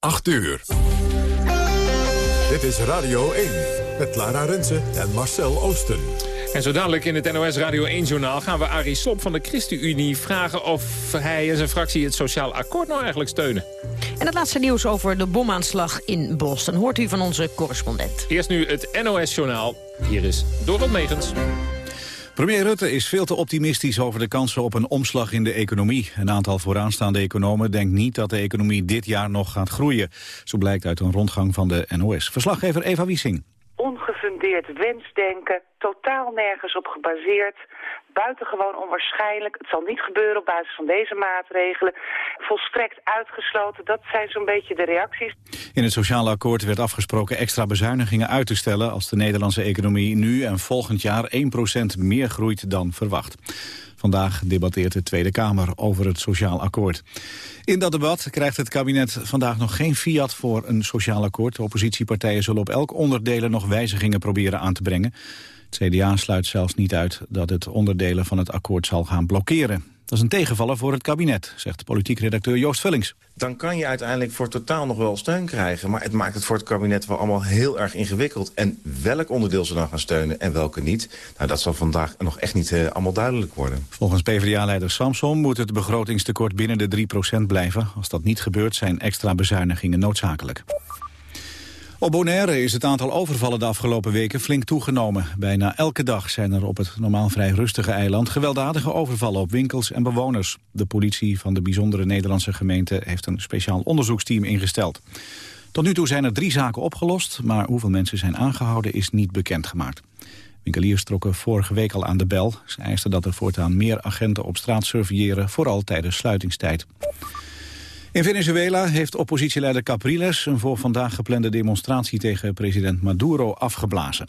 8 uur. Dit is Radio 1 met Lara Rensen en Marcel Oosten. En zo dadelijk in het NOS Radio 1-journaal gaan we Arie Slob van de ChristenUnie vragen of hij en zijn fractie het sociaal akkoord nou eigenlijk steunen. En het laatste nieuws over de bomaanslag in Boston hoort u van onze correspondent. Eerst nu het NOS-journaal. Hier is Dorot Megens. Premier Rutte is veel te optimistisch over de kansen op een omslag in de economie. Een aantal vooraanstaande economen denkt niet dat de economie dit jaar nog gaat groeien. Zo blijkt uit een rondgang van de NOS. Verslaggever Eva Wiesing. Ongefundeerd wensdenken, totaal nergens op gebaseerd buitengewoon onwaarschijnlijk. Het zal niet gebeuren op basis van deze maatregelen. Volstrekt uitgesloten. Dat zijn zo'n beetje de reacties. In het sociale akkoord werd afgesproken extra bezuinigingen uit te stellen... als de Nederlandse economie nu en volgend jaar 1% meer groeit dan verwacht. Vandaag debatteert de Tweede Kamer over het sociaal akkoord. In dat debat krijgt het kabinet vandaag nog geen fiat voor een sociaal akkoord. De oppositiepartijen zullen op elk onderdelen nog wijzigingen proberen aan te brengen. Het CDA sluit zelfs niet uit dat het onderdelen van het akkoord zal gaan blokkeren. Dat is een tegenvaller voor het kabinet, zegt politiek redacteur Joost Vullings. Dan kan je uiteindelijk voor totaal nog wel steun krijgen. Maar het maakt het voor het kabinet wel allemaal heel erg ingewikkeld. En welk onderdeel ze dan gaan steunen en welke niet... Nou, dat zal vandaag nog echt niet uh, allemaal duidelijk worden. Volgens PvdA-leider Samson moet het begrotingstekort binnen de 3% blijven. Als dat niet gebeurt zijn extra bezuinigingen noodzakelijk. Op Bonaire is het aantal overvallen de afgelopen weken flink toegenomen. Bijna elke dag zijn er op het normaal vrij rustige eiland... gewelddadige overvallen op winkels en bewoners. De politie van de bijzondere Nederlandse gemeente... heeft een speciaal onderzoeksteam ingesteld. Tot nu toe zijn er drie zaken opgelost... maar hoeveel mensen zijn aangehouden is niet bekendgemaakt. Winkeliers trokken vorige week al aan de bel. Ze eisten dat er voortaan meer agenten op straat surveilleren... vooral tijdens sluitingstijd. In Venezuela heeft oppositieleider Capriles een voor vandaag geplande demonstratie tegen president Maduro afgeblazen.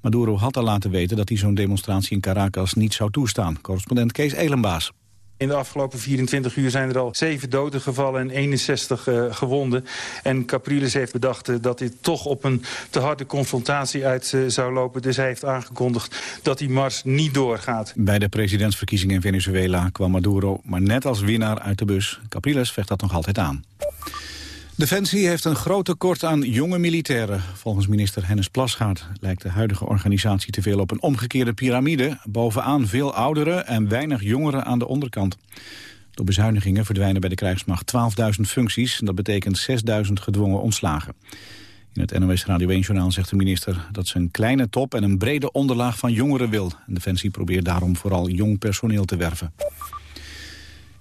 Maduro had al laten weten dat hij zo'n demonstratie in Caracas niet zou toestaan. Correspondent Kees Elenbaas. In de afgelopen 24 uur zijn er al 7 doden gevallen en 61 uh, eh, gewonden. En Capriles heeft bedacht uh, dat dit toch op een te harde confrontatie uit uh, zou lopen. Dus hij heeft aangekondigd dat die mars niet doorgaat. Bij de presidentsverkiezingen in Venezuela kwam Maduro maar net als winnaar uit de bus. Capriles vecht dat nog altijd aan. Defensie heeft een groot tekort aan jonge militairen. Volgens minister Hennis Plasgaard lijkt de huidige organisatie te veel op een omgekeerde piramide. Bovenaan veel ouderen en weinig jongeren aan de onderkant. Door bezuinigingen verdwijnen bij de krijgsmacht 12.000 functies. Dat betekent 6.000 gedwongen ontslagen. In het NOS Radio 1-journaal zegt de minister dat ze een kleine top en een brede onderlaag van jongeren wil. Defensie probeert daarom vooral jong personeel te werven.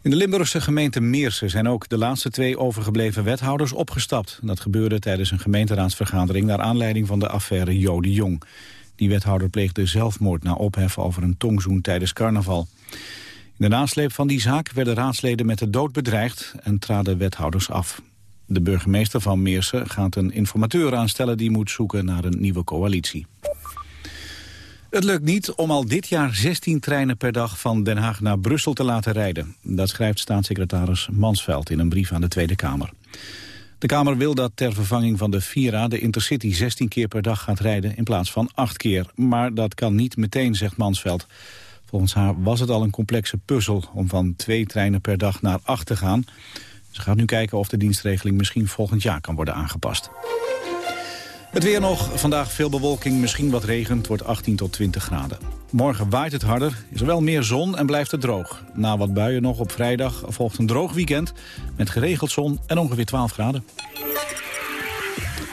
In de Limburgse gemeente Meersen zijn ook de laatste twee overgebleven wethouders opgestapt. Dat gebeurde tijdens een gemeenteraadsvergadering naar aanleiding van de affaire Jode Jong. Die wethouder pleegde zelfmoord na ophef over een tongzoen tijdens carnaval. In de nasleep van die zaak werden raadsleden met de dood bedreigd en traden wethouders af. De burgemeester van Meersen gaat een informateur aanstellen die moet zoeken naar een nieuwe coalitie. Het lukt niet om al dit jaar 16 treinen per dag van Den Haag naar Brussel te laten rijden. Dat schrijft staatssecretaris Mansveld in een brief aan de Tweede Kamer. De Kamer wil dat ter vervanging van de Vira de Intercity 16 keer per dag gaat rijden in plaats van 8 keer. Maar dat kan niet meteen, zegt Mansveld. Volgens haar was het al een complexe puzzel om van twee treinen per dag naar 8 te gaan. Ze gaat nu kijken of de dienstregeling misschien volgend jaar kan worden aangepast. Het weer nog. Vandaag veel bewolking, misschien wat regen. Het wordt 18 tot 20 graden. Morgen waait het harder, is er wel meer zon en blijft het droog. Na wat buien nog op vrijdag volgt een droog weekend... met geregeld zon en ongeveer 12 graden.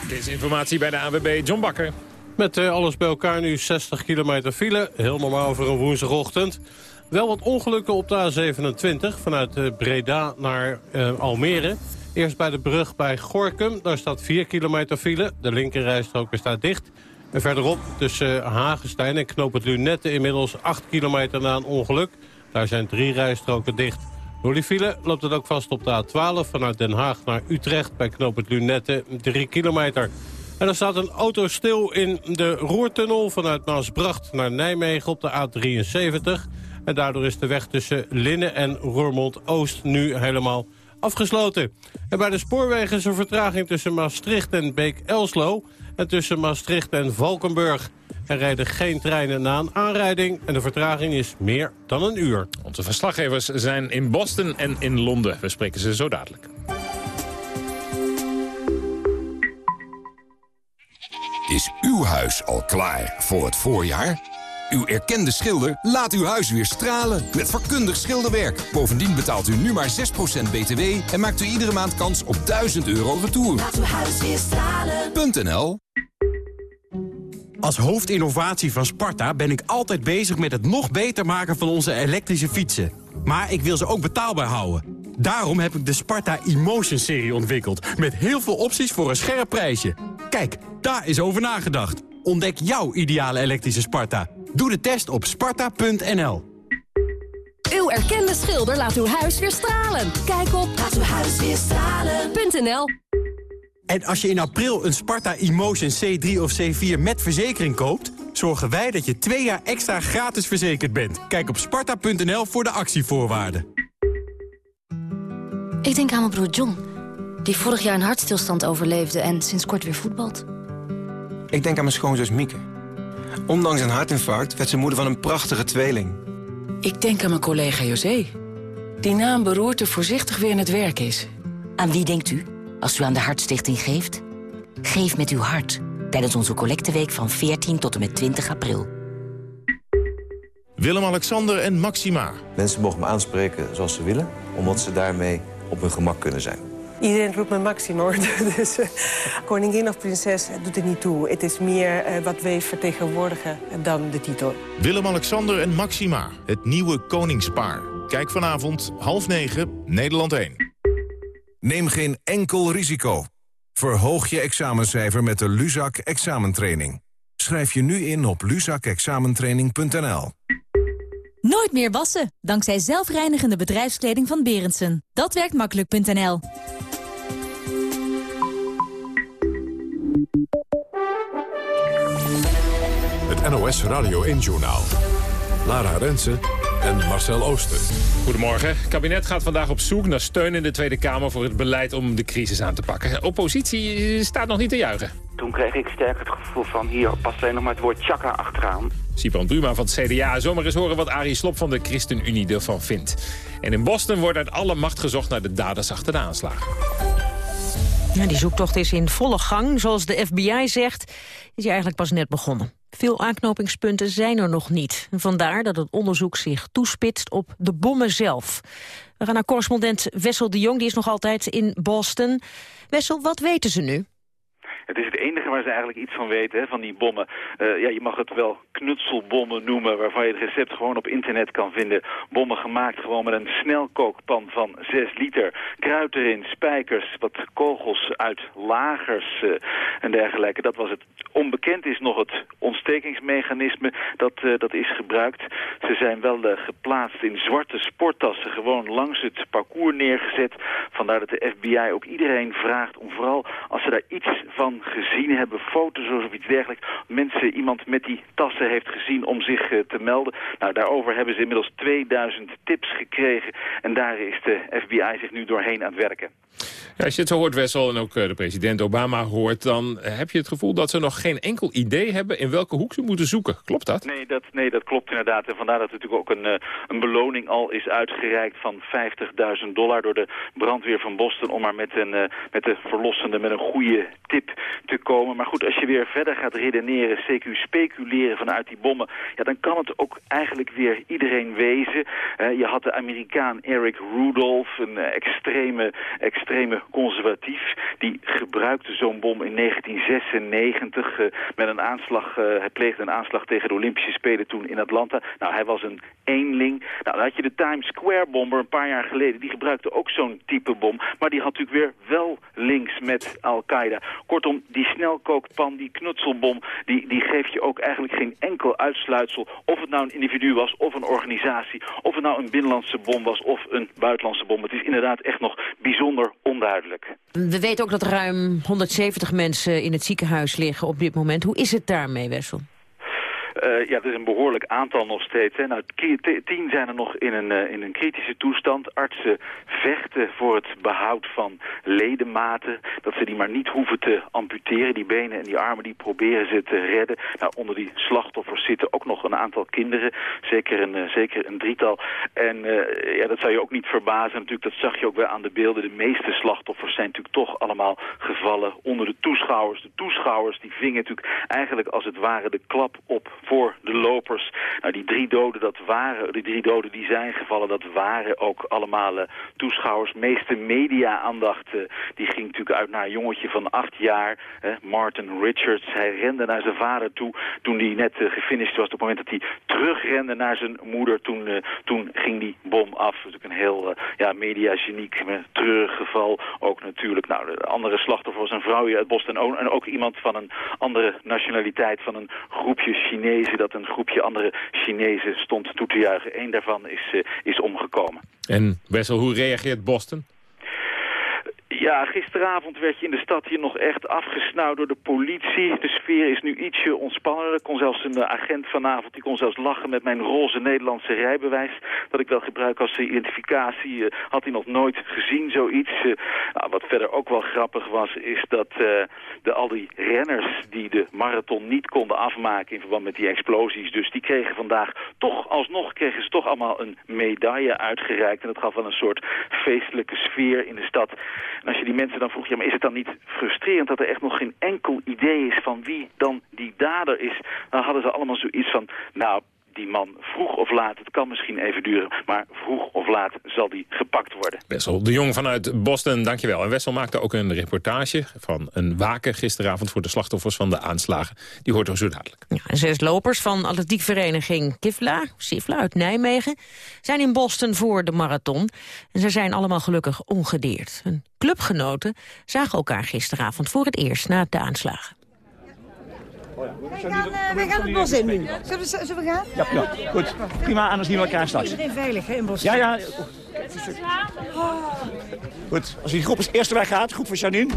Deze informatie bij de AWB John Bakker. Met uh, alles bij elkaar nu 60 kilometer file. Heel normaal voor een woensdagochtend. Wel wat ongelukken op de A27 vanuit uh, Breda naar uh, Almere... Eerst bij de brug bij Gorkum. Daar staat 4 kilometer file. De linkerrijstrook staat dicht. En verderop tussen Hagenstein en Knoop Lunette inmiddels 8 kilometer na een ongeluk. Daar zijn drie rijstroken dicht. Door die file loopt het ook vast op de A12 vanuit Den Haag naar Utrecht bij Knoop het Lunette 3 kilometer. En er staat een auto stil in de Roertunnel vanuit Maasbracht naar Nijmegen op de A73. En daardoor is de weg tussen Linnen en Roermond-Oost nu helemaal afgesloten. En bij de spoorwegen is een vertraging tussen Maastricht en Beek-Elslo... en tussen Maastricht en Valkenburg. Er rijden geen treinen na een aanrijding en de vertraging is meer dan een uur. Onze verslaggevers zijn in Boston en in Londen. We spreken ze zo dadelijk. Is uw huis al klaar voor het voorjaar? Uw erkende schilder laat uw huis weer stralen met vakkundig schilderwerk. Bovendien betaalt u nu maar 6% btw en maakt u iedere maand kans op 1000 euro retour. Laat uw huis weer stralen. Als hoofdinnovatie van Sparta ben ik altijd bezig met het nog beter maken van onze elektrische fietsen. Maar ik wil ze ook betaalbaar houden. Daarom heb ik de Sparta Emotion-serie ontwikkeld. Met heel veel opties voor een scherp prijsje. Kijk, daar is over nagedacht. Ontdek jouw ideale elektrische Sparta. Doe de test op sparta.nl. Uw erkende schilder laat uw huis weer stralen. Kijk op laatuwhuisweerstralen.nl En als je in april een Sparta Emotion C3 of C4 met verzekering koopt... zorgen wij dat je twee jaar extra gratis verzekerd bent. Kijk op sparta.nl voor de actievoorwaarden. Ik denk aan mijn broer John, die vorig jaar een hartstilstand overleefde en sinds kort weer voetbalt. Ik denk aan mijn schoonzus Mieke. Ondanks een hartinfarct werd ze moeder van een prachtige tweeling. Ik denk aan mijn collega José, die na een beroerte voorzichtig weer in het werk is. Aan wie denkt u als u aan de Hartstichting geeft? Geef met uw hart tijdens onze collecteweek van 14 tot en met 20 april. Willem-Alexander en Maxima. Mensen mogen me aanspreken zoals ze willen, omdat ze daarmee op hun gemak kunnen zijn. Iedereen roept me Maxima, hoor. Dus uh, koningin of prinses doet er niet toe. Het is meer uh, wat wij vertegenwoordigen dan de titel. Willem-Alexander en Maxima, het nieuwe koningspaar. Kijk vanavond, half negen, Nederland 1. Neem geen enkel risico. Verhoog je examencijfer met de Luzak examentraining. Schrijf je nu in op luzakexamentraining.nl. Nooit meer wassen, dankzij zelfreinigende bedrijfskleding van Berendsen. Dat werkt makkelijk.nl. Het NOS Radio 1-journaal. Lara Rensen en Marcel Ooster. Goedemorgen. Het kabinet gaat vandaag op zoek naar steun in de Tweede Kamer... voor het beleid om de crisis aan te pakken. Oppositie staat nog niet te juichen. Toen kreeg ik sterk het gevoel van hier past alleen nog maar het woord chakra achteraan. Sipran Buma van het CDA. Zomaar eens horen wat Arie Slob van de ChristenUnie ervan vindt. En in Boston wordt uit alle macht gezocht naar de daders achter de aanslagen. Ja, die zoektocht is in volle gang. Zoals de FBI zegt, is hij eigenlijk pas net begonnen. Veel aanknopingspunten zijn er nog niet. Vandaar dat het onderzoek zich toespitst op de bommen zelf. We gaan naar correspondent Wessel de Jong, die is nog altijd in Boston. Wessel, wat weten ze nu? Het is het enige waar ze eigenlijk iets van weten, van die bommen. Uh, ja, je mag het wel knutselbommen noemen, waarvan je het recept gewoon op internet kan vinden. Bommen gemaakt gewoon met een snelkookpan van 6 liter. Kruid erin, spijkers, wat kogels uit lagers uh, en dergelijke. Dat was het. Onbekend is nog het ontstekingsmechanisme dat, uh, dat is gebruikt. Ze zijn wel geplaatst in zwarte sporttassen, gewoon langs het parcours neergezet. Vandaar dat de FBI ook iedereen vraagt om vooral als ze daar iets van gezien hebben, foto's of iets dergelijks. Mensen, iemand met die tassen heeft gezien om zich uh, te melden. Nou, daarover hebben ze inmiddels 2000 tips gekregen. En daar is de FBI zich nu doorheen aan het werken. Ja, als je het zo hoort, Wessel, en ook uh, de president Obama hoort... dan heb je het gevoel dat ze nog geen enkel idee hebben... in welke hoek ze moeten zoeken. Klopt dat? Nee, dat, nee, dat klopt inderdaad. En vandaar dat er natuurlijk ook een, uh, een beloning al is uitgereikt... van 50.000 dollar door de brandweer van Boston... om maar met, een, met de verlossende, met een goede tip te komen. Maar goed, als je weer verder gaat redeneren, CQ speculeren vanuit die bommen... ja, dan kan het ook eigenlijk weer iedereen wezen. je had de Amerikaan Eric Rudolph, een extreme, extreme conservatief. Die gebruikte zo'n bom in 1996 uh, met een aanslag. Uh, hij pleegde een aanslag tegen de Olympische Spelen toen in Atlanta. Nou, hij was een eenling. Nou, dan had je de Times Square bomber een paar jaar geleden. Die gebruikte ook zo'n type bom. Maar die had natuurlijk weer wel links met Al-Qaeda. Kortom, die snelkookpan, die knutselbom, die, die geeft je ook eigenlijk geen enkel uitsluitsel. Of het nou een individu was of een organisatie. Of het nou een binnenlandse bom was of een buitenlandse bom. Het is inderdaad echt nog bijzonder onduidelijk. We weten ook dat ruim 170 mensen in het ziekenhuis liggen op dit moment. Hoe is het daarmee, Wessel? Uh, ja, het is een behoorlijk aantal nog steeds. Hè. Nou, tien zijn er nog in een, uh, in een kritische toestand. Artsen vechten voor het behoud van ledematen. Dat ze die maar niet hoeven te amputeren. Die benen en die armen, die proberen ze te redden. Nou, onder die slachtoffers zitten ook nog een aantal kinderen. Zeker een, uh, zeker een drietal. En ja, dat zou je ook niet verbazen. Natuurlijk, dat zag je ook wel aan de beelden. De meeste slachtoffers zijn natuurlijk toch allemaal gevallen onder de toeschouwers. De toeschouwers die vingen natuurlijk eigenlijk als het ware de klap op voor de lopers. Nou, die drie doden, dat waren, die drie doden die zijn gevallen, dat waren ook allemaal uh, toeschouwers. meeste media-aandacht uh, die ging natuurlijk uit naar een jongetje van acht jaar, Martin Richards. Hij rende naar zijn vader toe toen hij net uh, gefinished was. Op het moment dat hij terugrende naar zijn moeder, toen, toen ging die bom af. natuurlijk een heel ja, media-geniek, treurig geval. Ook natuurlijk, nou, de andere slachtoffer was een vrouwje uit Boston en ook iemand van een andere nationaliteit, van een groepje Chinezen, dat een groepje andere Chinezen stond toe te juichen. Eén daarvan is, uh, is omgekomen. En Wessel, hoe reageert Boston? Ja, gisteravond werd je in de stad hier nog echt afgesnauwd door de politie. De sfeer is nu ietsje ontspannender. Er kon zelfs een agent vanavond, die kon zelfs lachen met mijn roze Nederlandse rijbewijs. Dat ik wel gebruik als identificatie. Uh, had hij nog nooit gezien, zoiets. Uh, nou, wat verder ook wel grappig was, is dat de, al die renners die de marathon niet konden afmaken in verband met die explosies. Dus die kregen vandaag toch, alsnog kregen ze toch allemaal een medaille uitgereikt. En dat gaf wel een soort feestelijke sfeer in de stad. Als je die mensen dan vroeg, ja, maar is het dan niet frustrerend dat er echt nog geen enkel idee is van wie dan die dader is? Dan hadden ze allemaal zoiets van, nou, die man vroeg of laat, het kan misschien even duren... maar vroeg of laat zal die gepakt worden. Wessel de Jong vanuit Boston, dankjewel. En Wessel maakte ook een reportage van een waken gisteravond... voor de slachtoffers van de aanslagen. Die hoort er zo dadelijk. Ja, zes lopers van atletiekvereniging Kifla, Sifla uit Nijmegen... zijn in Boston voor de marathon. En ze zijn allemaal gelukkig ongedeerd. Hun clubgenoten zagen elkaar gisteravond voor het eerst na de aanslagen. Wij gaan, uh, wij gaan het bos in nu. Zullen we, zullen we gaan? Ja, ja, goed. Prima, anders zien we elkaar straks. Iedereen veilig hè, in bos. Ja, ja. Goed, als die groep als eerste weggaat, groep van Janine.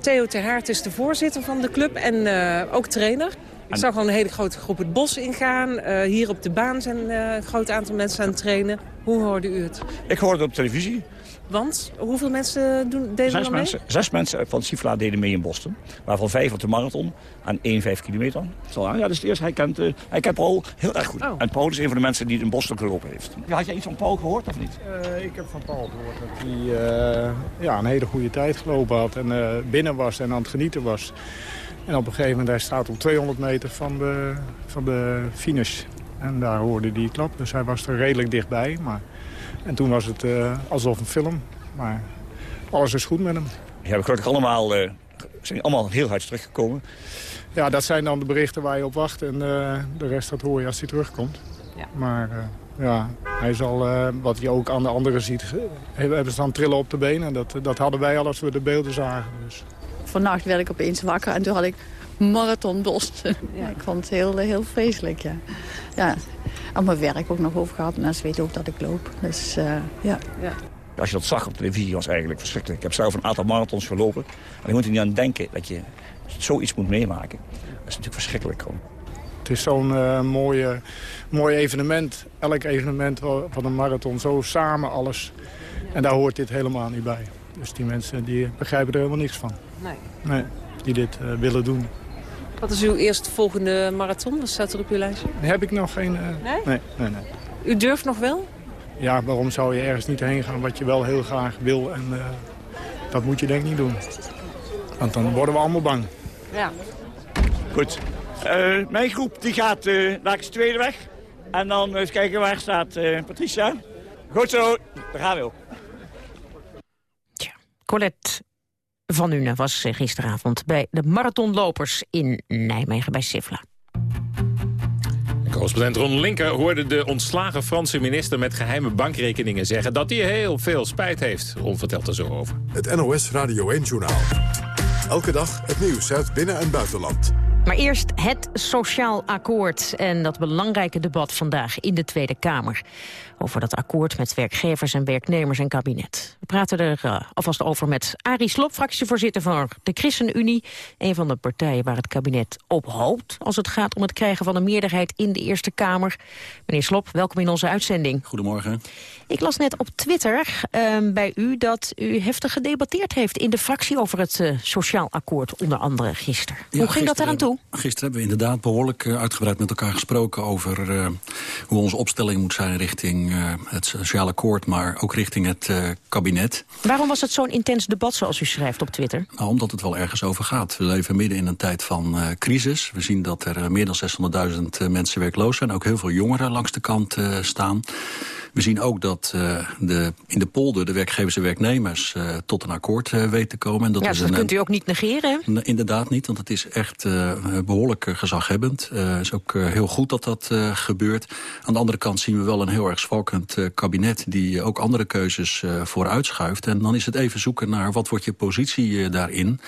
Theo Terhaart is de voorzitter van de club en uh, ook trainer. Ik zag al een hele grote groep het bos ingaan. Uh, hier op de baan zijn uh, een groot aantal mensen aan het trainen. Hoe hoorde u het? Ik hoorde het op televisie. Want hoeveel mensen doen, deden zes er mee? Mensen, zes mensen van Sifla deden mee in Boston. Waarvan vijf op de marathon aan 1, 5 kilometer. Zo, ja, het eerste. Hij kent, uh, hij kent Paul heel erg goed. Oh. En Paul is een van de mensen die in Boston gelopen heeft. Had jij iets van Paul gehoord of niet? Uh, ik heb van Paul gehoord dat hij uh, ja, een hele goede tijd gelopen had. En binnen was en aan het genieten was. En op een gegeven moment, hij staat op 200 meter van de, van de finish. En daar hoorde hij klap. Dus hij was er redelijk dichtbij. Maar en toen was het uh, alsof een film. Maar alles is goed met hem. Die hebben gelukkig allemaal, uh, zijn allemaal heel hard teruggekomen. Ja, dat zijn dan de berichten waar je op wacht. En uh, de rest dat hoor je als hij terugkomt. Ja. Maar ja, hij zal, wat je ook aan de anderen ziet, hebben ze dan trillen op de benen. Dat, dat hadden wij al als we de beelden zagen. Dus. Vannacht werd ik opeens wakker en toen had ik marathon Boston. Ja, ik vond het heel, heel vreselijk, ja. ja aan mijn werk ook nog over gehad. Mensen weten ook dat ik loop. Dus uh, ja. ja. Als je dat zag op televisie was het eigenlijk verschrikkelijk. Ik heb zelf een aantal marathons gelopen. En je moet er niet aan denken dat je zoiets moet meemaken. Dat is natuurlijk verschrikkelijk gewoon. Het is zo'n uh, mooie, mooi evenement. Elk evenement van een marathon. Zo samen alles. En daar hoort dit helemaal niet bij. Dus die mensen die begrijpen er helemaal niks van. Nee. Nee, die dit uh, willen doen. Wat is uw eerste volgende marathon? Wat staat er op uw lijstje? Heb ik nog geen... Uh... Nee? nee? Nee, nee, U durft nog wel? Ja, waarom zou je ergens niet heen gaan wat je wel heel graag wil? En uh, dat moet je denk ik niet doen. Want dan worden we allemaal bang. Ja. Goed. Uh, mijn groep die gaat uh, naar de tweede weg. En dan eens kijken waar staat Patricia. Goed zo, daar gaan we ook. Tja, Colette van Une was gisteravond bij de marathonlopers in Nijmegen bij Sifla. Correspondent Ron Linker hoorde de ontslagen Franse minister met geheime bankrekeningen zeggen dat hij heel veel spijt heeft. Ron vertelt er zo over. Het NOS Radio 1 Journaal. Elke dag het nieuws uit binnen- en buitenland. Maar eerst het sociaal akkoord en dat belangrijke debat vandaag in de Tweede Kamer. Over dat akkoord met werkgevers en werknemers en kabinet. We praten er uh, alvast over met Arie Slob, fractievoorzitter van de ChristenUnie. Een van de partijen waar het kabinet op hoopt als het gaat om het krijgen van een meerderheid in de Eerste Kamer. Meneer Slob, welkom in onze uitzending. Goedemorgen. Ik las net op Twitter uh, bij u dat u heftig gedebatteerd heeft in de fractie over het uh, sociaal akkoord, onder andere gisteren. Ja, Hoe ging dat eraan toe? Gisteren hebben we inderdaad behoorlijk uh, uitgebreid met elkaar gesproken over hoe onze opstelling moet zijn richting het sociaal akkoord, maar ook richting het kabinet. Waarom was het zo'n intens debat zoals u schrijft op Twitter? Nou, omdat het wel ergens over gaat. We leven midden in een tijd van crisis. We zien dat er meer dan 600.000 mensen werkloos zijn. Ook heel veel jongeren langs de kant staan. We zien ook dat uh, de, in de polder de werkgevers en werknemers uh, tot een akkoord uh, weten te komen. En dat ja, is dat een, kunt u ook niet negeren, hè? Inderdaad niet, want het is echt behoorlijk gezaghebbend. Het is ook heel goed dat dat gebeurt. Aan de andere kant zien we wel een heel erg zwalkend kabinet... die ook andere keuzes vooruitschuift. En dan is het even zoeken naar wat wordt je positie daarin...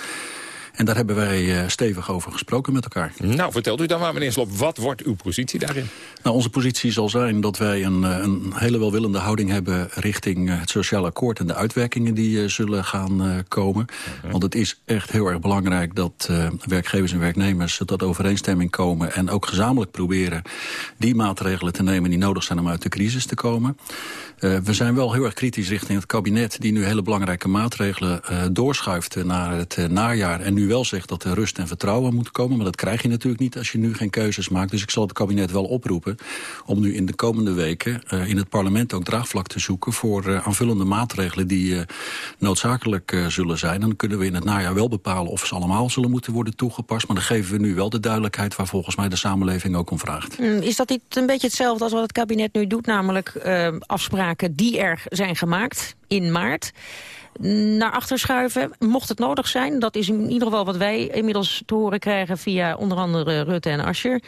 En daar hebben wij uh, stevig over gesproken met elkaar. Nou, vertelt u dan maar, meneer Slop, wat wordt uw positie daarin? Nou, onze positie zal zijn dat wij een, eh, een hele welwillende houding hebben... richting uh, het sociaal akkoord en de uitwerkingen die zullen gaan komen. Okay. Want het is echt heel erg belangrijk dat werkgevers en werknemers... tot overeenstemming komen en ook gezamenlijk proberen... die maatregelen te nemen die nodig zijn om uit de crisis te komen. Uh, we zijn wel heel erg kritisch richting het kabinet... die nu hele belangrijke maatregelen uh, doorschuift naar het uh, najaar... en nu wel zegt dat er rust en vertrouwen moet komen. Maar dat krijg je natuurlijk niet als je nu geen keuzes maakt. Dus ik zal het kabinet wel oproepen om nu in de komende weken... in het parlement ook draagvlak te zoeken... voor aanvullende maatregelen die noodzakelijk zullen zijn. Dan kunnen we in het najaar wel bepalen of ze allemaal zullen moeten worden toegepast. Maar dan geven we nu wel de duidelijkheid... waar volgens mij de samenleving ook om vraagt. Mm, is dat niet een beetje hetzelfde als wat het kabinet nu doet? Namelijk afspraken die er zijn gemaakt in maart naar achter schuiven, mocht het nodig zijn. Dat is in ieder geval wat wij inmiddels te horen krijgen... via onder andere Rutte en Asscher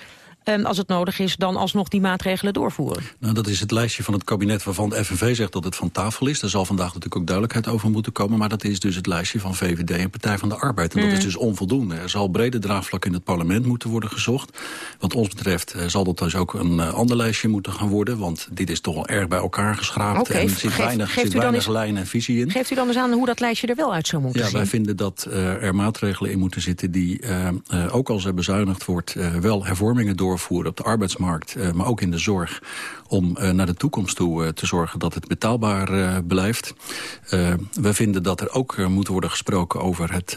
um, als het nodig is, dan alsnog die maatregelen doorvoeren? Nou, dat is het lijstje van het kabinet waarvan de FNV zegt dat het van tafel is. Daar zal vandaag natuurlijk ook duidelijkheid over moeten komen. Maar dat is dus het lijstje van VVD en Partij van de Arbeid. En dat is mm. dus onvoldoende. Er zal brede draagvlak in het parlement moeten worden gezocht. Wat ons betreft uh, zal dat dus ook een uh, ander lijstje moeten gaan worden. Want dit is toch wel erg bij elkaar geschraapt. Okay, en er zit weinig, zit weinig eens, lijn en visie in. Geeft u dan eens aan hoe dat lijstje er wel uit zou moeten ja, zien? Ja, wij vinden dat uh, er maatregelen in moeten zitten die, ook als er bezuinigd wordt, wel hervormingen doorvoeren op de arbeidsmarkt uh, maar ook in de zorg... om uh, naar de toekomst toe uh, te zorgen dat het betaalbaar blijft. we vinden dat er ook moet worden gesproken over het,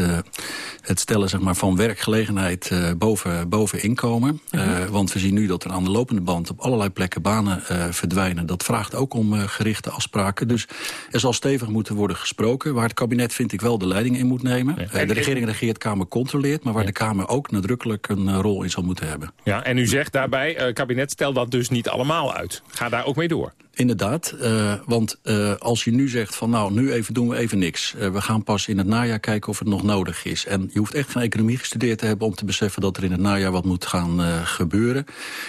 het stellen zeg maar, van werkgelegenheid boven, boven inkomen. -huh. Want we zien nu dat er aan de lopende band op allerlei plekken banen verdwijnen. Dat vraagt ook om gerichte afspraken. Dus er zal stevig moeten worden gesproken. Waar het kabinet vind ik wel de leiding in moet nemen. Ja, de regering regeert, Kamer controleert. Maar waar ja. de Kamer ook nadrukkelijk een rol in zal moeten hebben. Ja, en u zegt daarbij, uh, kabinet, stel dat dus niet allemaal uit. Ga daar ook mee door. Inderdaad, uh, want uh, als je nu zegt van nou, nu even doen we even niks. Uh, we gaan pas in het najaar kijken of het nog nodig is. En je hoeft echt geen economie gestudeerd te hebben om te beseffen dat er in het najaar wat moet gaan gebeuren.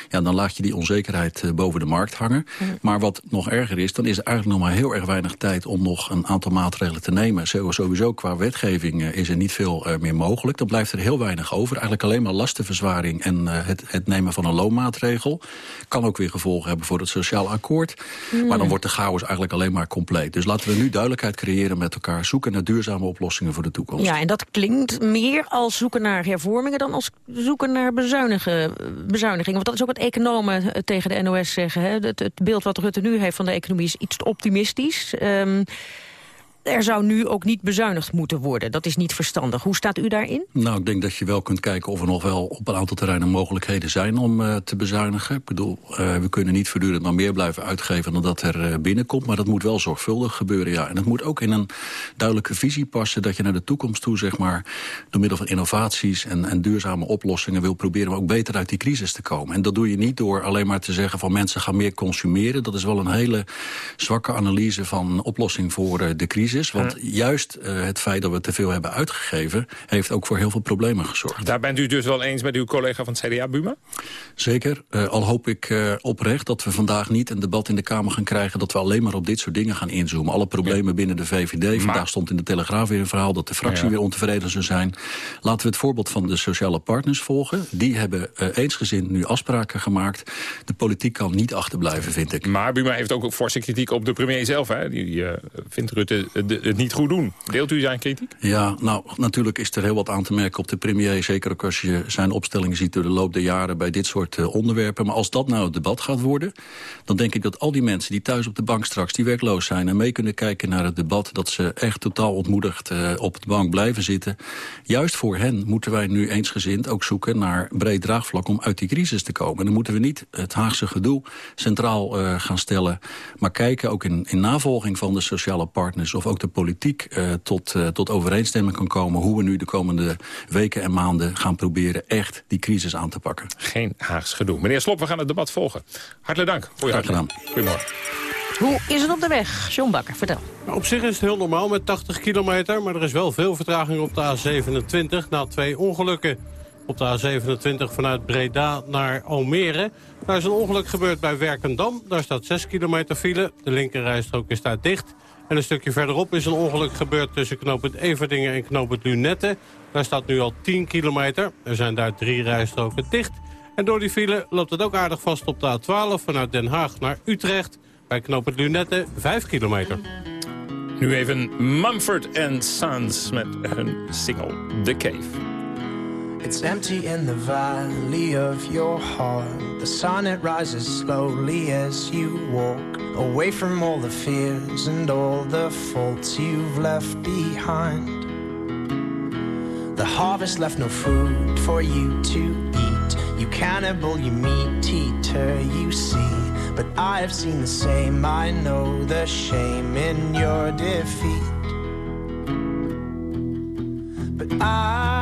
Ja, dan laat je die onzekerheid boven de markt hangen. Maar wat nog erger is, dan is er eigenlijk nog maar heel erg weinig tijd om nog een aantal maatregelen te nemen. Sowieso qua wetgeving is er niet veel meer mogelijk. Dan blijft er heel weinig over. Eigenlijk alleen maar lastenverzwaring en het, het nemen van een loonmaatregel. Kan ook weer gevolgen hebben voor het sociaal akkoord. Mm. Maar dan wordt de chaos eigenlijk alleen maar compleet. Dus laten we nu duidelijkheid creëren met elkaar. Zoeken naar duurzame oplossingen voor de toekomst. Ja, en dat klinkt meer als zoeken naar hervormingen... dan als zoeken naar bezuinigen, bezuinigingen. Want dat is ook wat economen tegen de NOS zeggen. Hè? Het, het, beeld wat Rutte nu heeft van de economie is iets te optimistisch. Um, er zou nu ook niet bezuinigd moeten worden. Dat is niet verstandig. Hoe staat u daarin? Nou, ik denk dat je wel kunt kijken of er nog wel op een aantal terreinen mogelijkheden zijn om uh, te bezuinigen. Ik bedoel, uh, we kunnen niet voortdurend maar meer blijven uitgeven dan dat er uh, binnenkomt. Maar dat moet wel zorgvuldig gebeuren, ja. En het moet ook in een duidelijke visie passen dat je naar de toekomst toe, zeg maar, door middel van innovaties en, en duurzame oplossingen wil proberen om ook beter uit die crisis te komen. En dat doe je niet door alleen maar te zeggen van mensen gaan meer consumeren. Dat is wel een hele zwakke analyse van oplossing voor de crisis crisis. Want juist uh, het feit dat we te veel hebben uitgegeven... heeft ook voor heel veel problemen gezorgd. Daar bent u dus wel eens met uw collega van het CDA, Buma? Zeker. Uh, al hoop ik uh, oprecht dat we vandaag niet een debat in de Kamer gaan krijgen... dat we alleen maar op dit soort dingen gaan inzoomen. Alle problemen ja. binnen de VVD. Maar... Vandaag stond in de Telegraaf weer een verhaal... dat de fractie ja. weer ontevreden zou zijn. Laten we het voorbeeld van de sociale partners volgen. Die hebben eensgezind nu afspraken gemaakt. De politiek kan niet achterblijven, vind ik. Maar Buma heeft ook forse kritiek op de premier zelf. Hè? Die uh, vindt Rutte het niet goed doen. Deelt u zijn kritiek? Ja, nou, natuurlijk is er heel wat aan te merken op de premier. Zeker ook als je zijn opstellingen ziet door de loop der jaren... bij dit soort uh, onderwerpen. Maar als dat nou het debat gaat worden... dan denk ik dat al die mensen die thuis op de bank straks... die werkloos zijn en mee kunnen kijken naar het debat... dat ze echt totaal ontmoedigd uh, op de bank blijven zitten. Juist voor hen moeten wij nu eensgezind ook zoeken naar breed draagvlak... om uit die crisis te komen. En dan moeten we niet het Haagse gedoe centraal gaan stellen... maar kijken ook in, in navolging van de sociale partners... of ook de politiek uh, tot, uh, tot overeenstemming kan komen... hoe we nu de komende weken en maanden gaan proberen... echt die crisis aan te pakken. Geen Haags gedoe. Meneer Slop, we gaan het debat volgen. Hartelijk dank voor je gedaan. Goedemorgen. Hoe is het op de weg? John Bakker, vertel. Nou, op zich is het heel normaal met 80 kilometer... maar er is wel veel vertraging op de A27 na twee ongelukken. Op de A27 vanuit Breda naar Almere. Daar is een ongeluk gebeurd bij Werkendam. Daar staat 6 kilometer file. De linkerrijstrook is daar dicht. En een stukje verderop is een ongeluk gebeurd tussen knooppunt Everdingen en knooppunt Lunette. Daar staat nu al 10 kilometer. Er zijn daar drie rijstroken dicht. En door die file loopt het ook aardig vast op de A12 vanuit Den Haag naar Utrecht. Bij knooppunt Lunette 5 kilometer. Nu even Mumford Sons met hun single The Cave. It's empty in the valley of your heart. The sun it rises slowly as you walk away from all the fears and all the faults you've left behind. The harvest left no food for you to eat. You cannibal, you meat eater, you see. But I have seen the same. I know the shame in your defeat. But I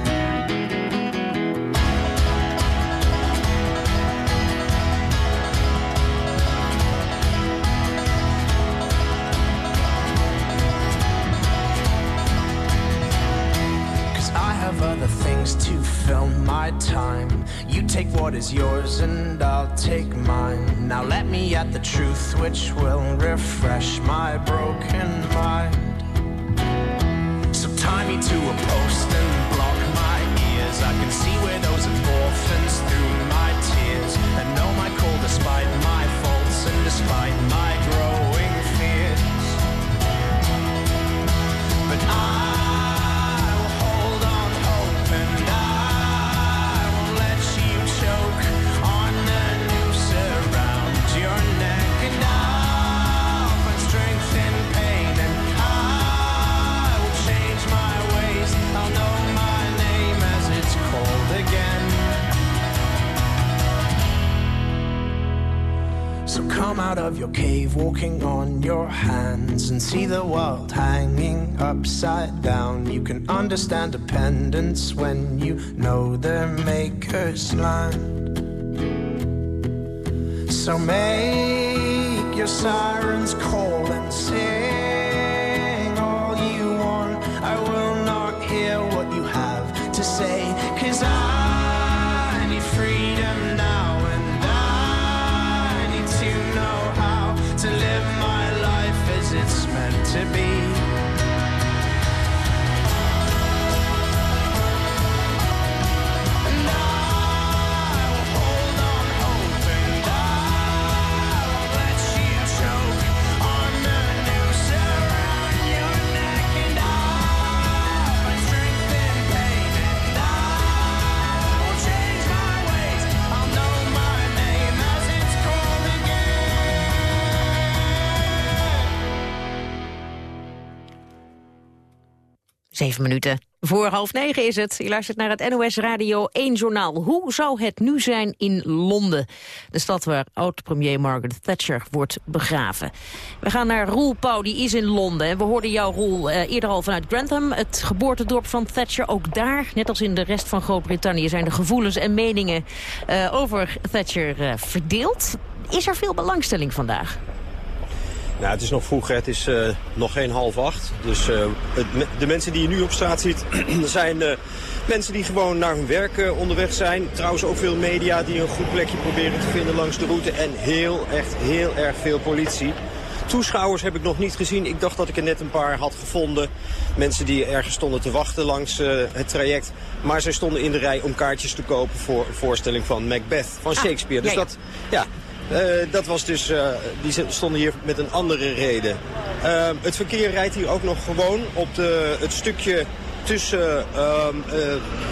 other things to fill my time. You take what is yours and I'll take mine. Now let me at the truth which will refresh my broken mind. So tie me to a post and block my ears. I can see where those orphans through my tears. And know my call despite my faults and despite my growing fears. But I out of your cave walking on your hands and see the world hanging upside down. You can understand dependence when you know the maker's land. So make your sirens call and sing Zeven minuten voor half negen is het. Je luistert naar het NOS Radio 1 journaal. Hoe zou het nu zijn in Londen? De stad waar oud-premier Margaret Thatcher wordt begraven. We gaan naar Roel Pauw, die is in Londen. En we hoorden jou, Roel, eh, eerder al vanuit Grantham. Het geboortedorp van Thatcher. Ook daar, net als in de rest van Groot-Brittannië... zijn de gevoelens en meningen uh, over Thatcher uh, verdeeld. Is er veel belangstelling vandaag? Nou, het is nog vroeg, het is uh, nog geen half acht. Dus uh, het, de mensen die je nu op straat ziet, zijn uh, mensen die gewoon naar hun werk onderweg zijn. Trouwens ook veel media die een goed plekje proberen te vinden langs de route. En heel, echt heel erg veel politie. Toeschouwers heb ik nog niet gezien. Ik dacht dat ik er net een paar had gevonden. Mensen die ergens stonden te wachten langs het traject. Maar zij stonden in de rij om kaartjes te kopen voor een voorstelling van Macbeth van Shakespeare. Ah, dus dat, ja, dat was dus, uh, die stonden hier met een andere reden. Uh, het verkeer rijdt hier ook nog gewoon op de, het stukje tussen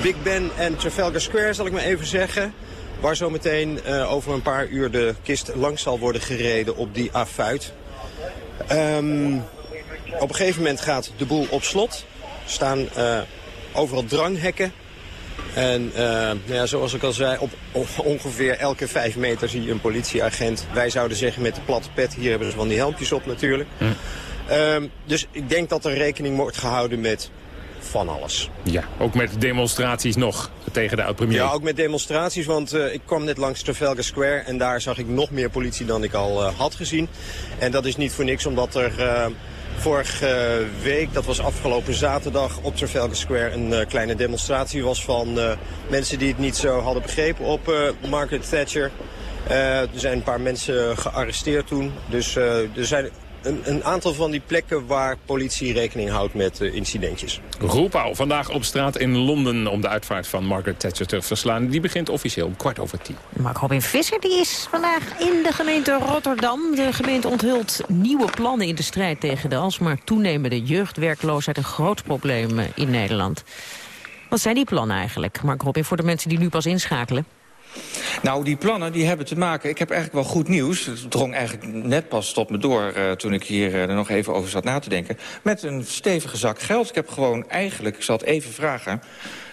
Big Ben en Trafalgar Square, zal ik maar even zeggen. Waar zometeen over een paar uur de kist langs zal worden gereden op die affuit. Um, op een gegeven moment gaat de boel op slot. Er staan overal dranghekken en uh, nou ja, zoals ik al zei, op, ongeveer elke vijf meter zie je een politieagent. Wij zouden zeggen met de platte pet, hier hebben ze van die helmpjes op natuurlijk. Hm. Uh, dus ik denk dat er rekening wordt gehouden met van alles. Ja, ook met demonstraties nog tegen de oud-premier. Ja, ook met demonstraties, want uh, ik kwam net langs Trafalgar Square... en daar zag ik nog meer politie dan ik al uh, had gezien. En dat is niet voor niks, omdat er... Uh, vorige week, dat was afgelopen zaterdag op Trafalgar Square... een uh, kleine demonstratie was van uh, mensen die het niet zo hadden begrepen op uh, Margaret Thatcher. er zijn een paar mensen gearresteerd toen. Dus er zijn een, een, aantal van die plekken waar politie rekening houdt met uh, incidentjes. Roepau, vandaag op straat in Londen om de uitvaart van Margaret Thatcher te verslaan. Die begint officieel om kwart over tien. Mark Robin Visser die is vandaag in de gemeente Rotterdam. De gemeente onthult nieuwe plannen in de strijd tegen de alsmaar toenemende jeugdwerkloosheid. Een groot probleem eh, in Nederland. Wat zijn die plannen eigenlijk, Mark Robin, voor de mensen die nu pas inschakelen? Nou, die plannen die hebben te maken... Ik heb eigenlijk wel goed nieuws. Het drong eigenlijk net pas tot me door... Uh, toen ik hier uh, er nog even over zat na te denken. Met een stevige zak geld. Ik heb gewoon eigenlijk, ik zal het even vragen...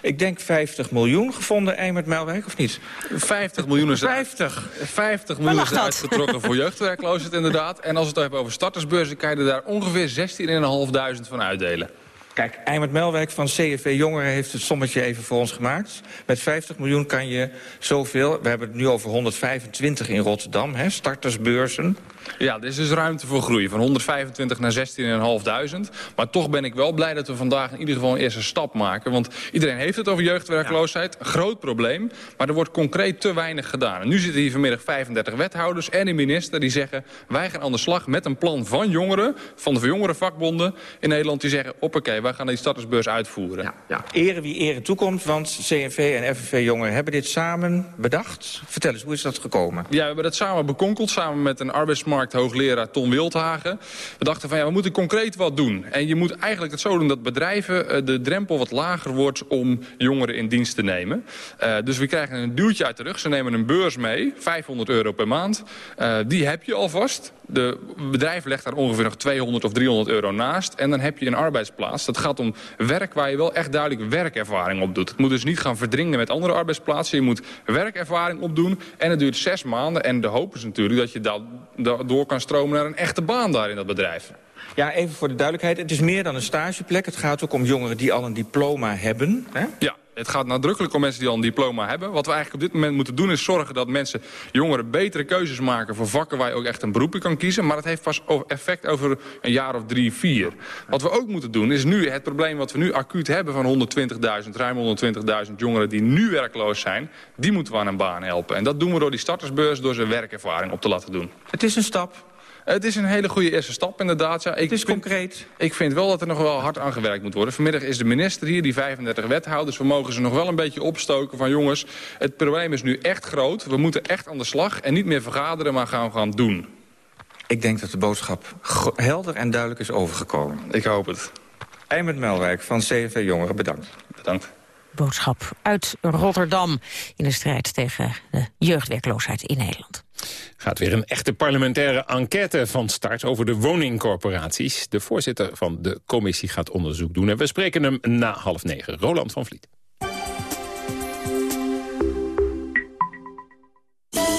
Ik denk 50 miljoen gevonden, Eimert Melwijk, of niet? 50 miljoen is, 50. 50 miljoen is uitgetrokken voor jeugdwerkloosheid, inderdaad. En als we het hebben over startersbeurzen... kan je er daar ongeveer 16.500 van uitdelen. Kijk, Eimert Melwijk van CFV Jongeren heeft het sommetje even voor ons gemaakt. Met 50 miljoen kan je zoveel... We hebben het nu over 125 in Rotterdam, hè, startersbeurzen. Ja, er is dus ruimte voor groei. Van 125 naar 16.500. Maar toch ben ik wel blij dat we vandaag in ieder geval een eerste stap maken. Want iedereen heeft het over jeugdwerkloosheid. Groot probleem. Maar er wordt concreet te weinig gedaan. En nu zitten hier vanmiddag 35 wethouders en een minister die zeggen... wij gaan aan de slag met een plan van jongeren, van de jongeren vakbonden in Nederland... die zeggen, oké, wij gaan die startersbeurs uitvoeren. Ja, ja. Ere wie ere toekomt, want CNV en FNV Jongeren hebben dit samen bedacht. Vertel eens, hoe is dat gekomen? Ja, we hebben dat samen bekonkeld, samen met een arbeidsmarkthoogleraar Ton Wildhagen. We dachten van, ja, we moeten concreet wat doen. En je moet eigenlijk het zo doen dat bedrijven uh, de drempel wat lager wordt... om jongeren in dienst te nemen. Uh, dus we krijgen een duwtje uit de rug. Ze nemen een beurs mee, 500 euro per maand. Uh, die heb je alvast. De bedrijf legt daar ongeveer nog 200 of 300 euro naast. En dan heb je een arbeidsplaats. Dat gaat om werk waar je wel echt duidelijk werkervaring op doet. Het moet dus niet gaan verdringen met andere arbeidsplaatsen. Je moet werkervaring opdoen. En het duurt zes maanden. En de hoop is natuurlijk dat je da door kan stromen naar een echte baan daar in dat bedrijf. Ja, even voor de duidelijkheid. Het is meer dan een stageplek. Het gaat ook om jongeren die al een diploma hebben. Hè? Ja. Het gaat nadrukkelijk om mensen die al een diploma hebben. Wat we eigenlijk op dit moment moeten doen is zorgen dat mensen, jongeren, betere keuzes maken voor vakken waar je ook echt een beroep in kan kiezen. Maar dat heeft pas effect over een jaar of drie, vier. Wat we ook moeten doen is nu het probleem wat we nu acuut hebben van 120.000, ruim 120.000 jongeren die nu werkloos zijn. Die moeten we aan een baan helpen. En dat doen we door die startersbeurs, door ze werkervaring op te laten doen. Het is een stap. Het is een hele goede eerste stap inderdaad. Ja, ik het is vind, concreet. Ik vind wel dat er nog wel hard aan gewerkt moet worden. Vanmiddag is de minister hier, die 35 wethouders. We mogen ze nog wel een beetje opstoken van jongens... het probleem is nu echt groot. We moeten echt aan de slag en niet meer vergaderen, maar gaan gaan doen. Ik denk dat de boodschap helder en duidelijk is overgekomen. Ik hoop het. Eimert Melwijk van CNV Jongeren, bedankt. Bedankt. Boodschap uit Rotterdam in de strijd tegen de jeugdwerkloosheid in Nederland. Gaat weer een echte parlementaire enquête van start over de woningcorporaties. De voorzitter van de commissie gaat onderzoek doen. En we spreken hem na half negen. Roland van Vliet.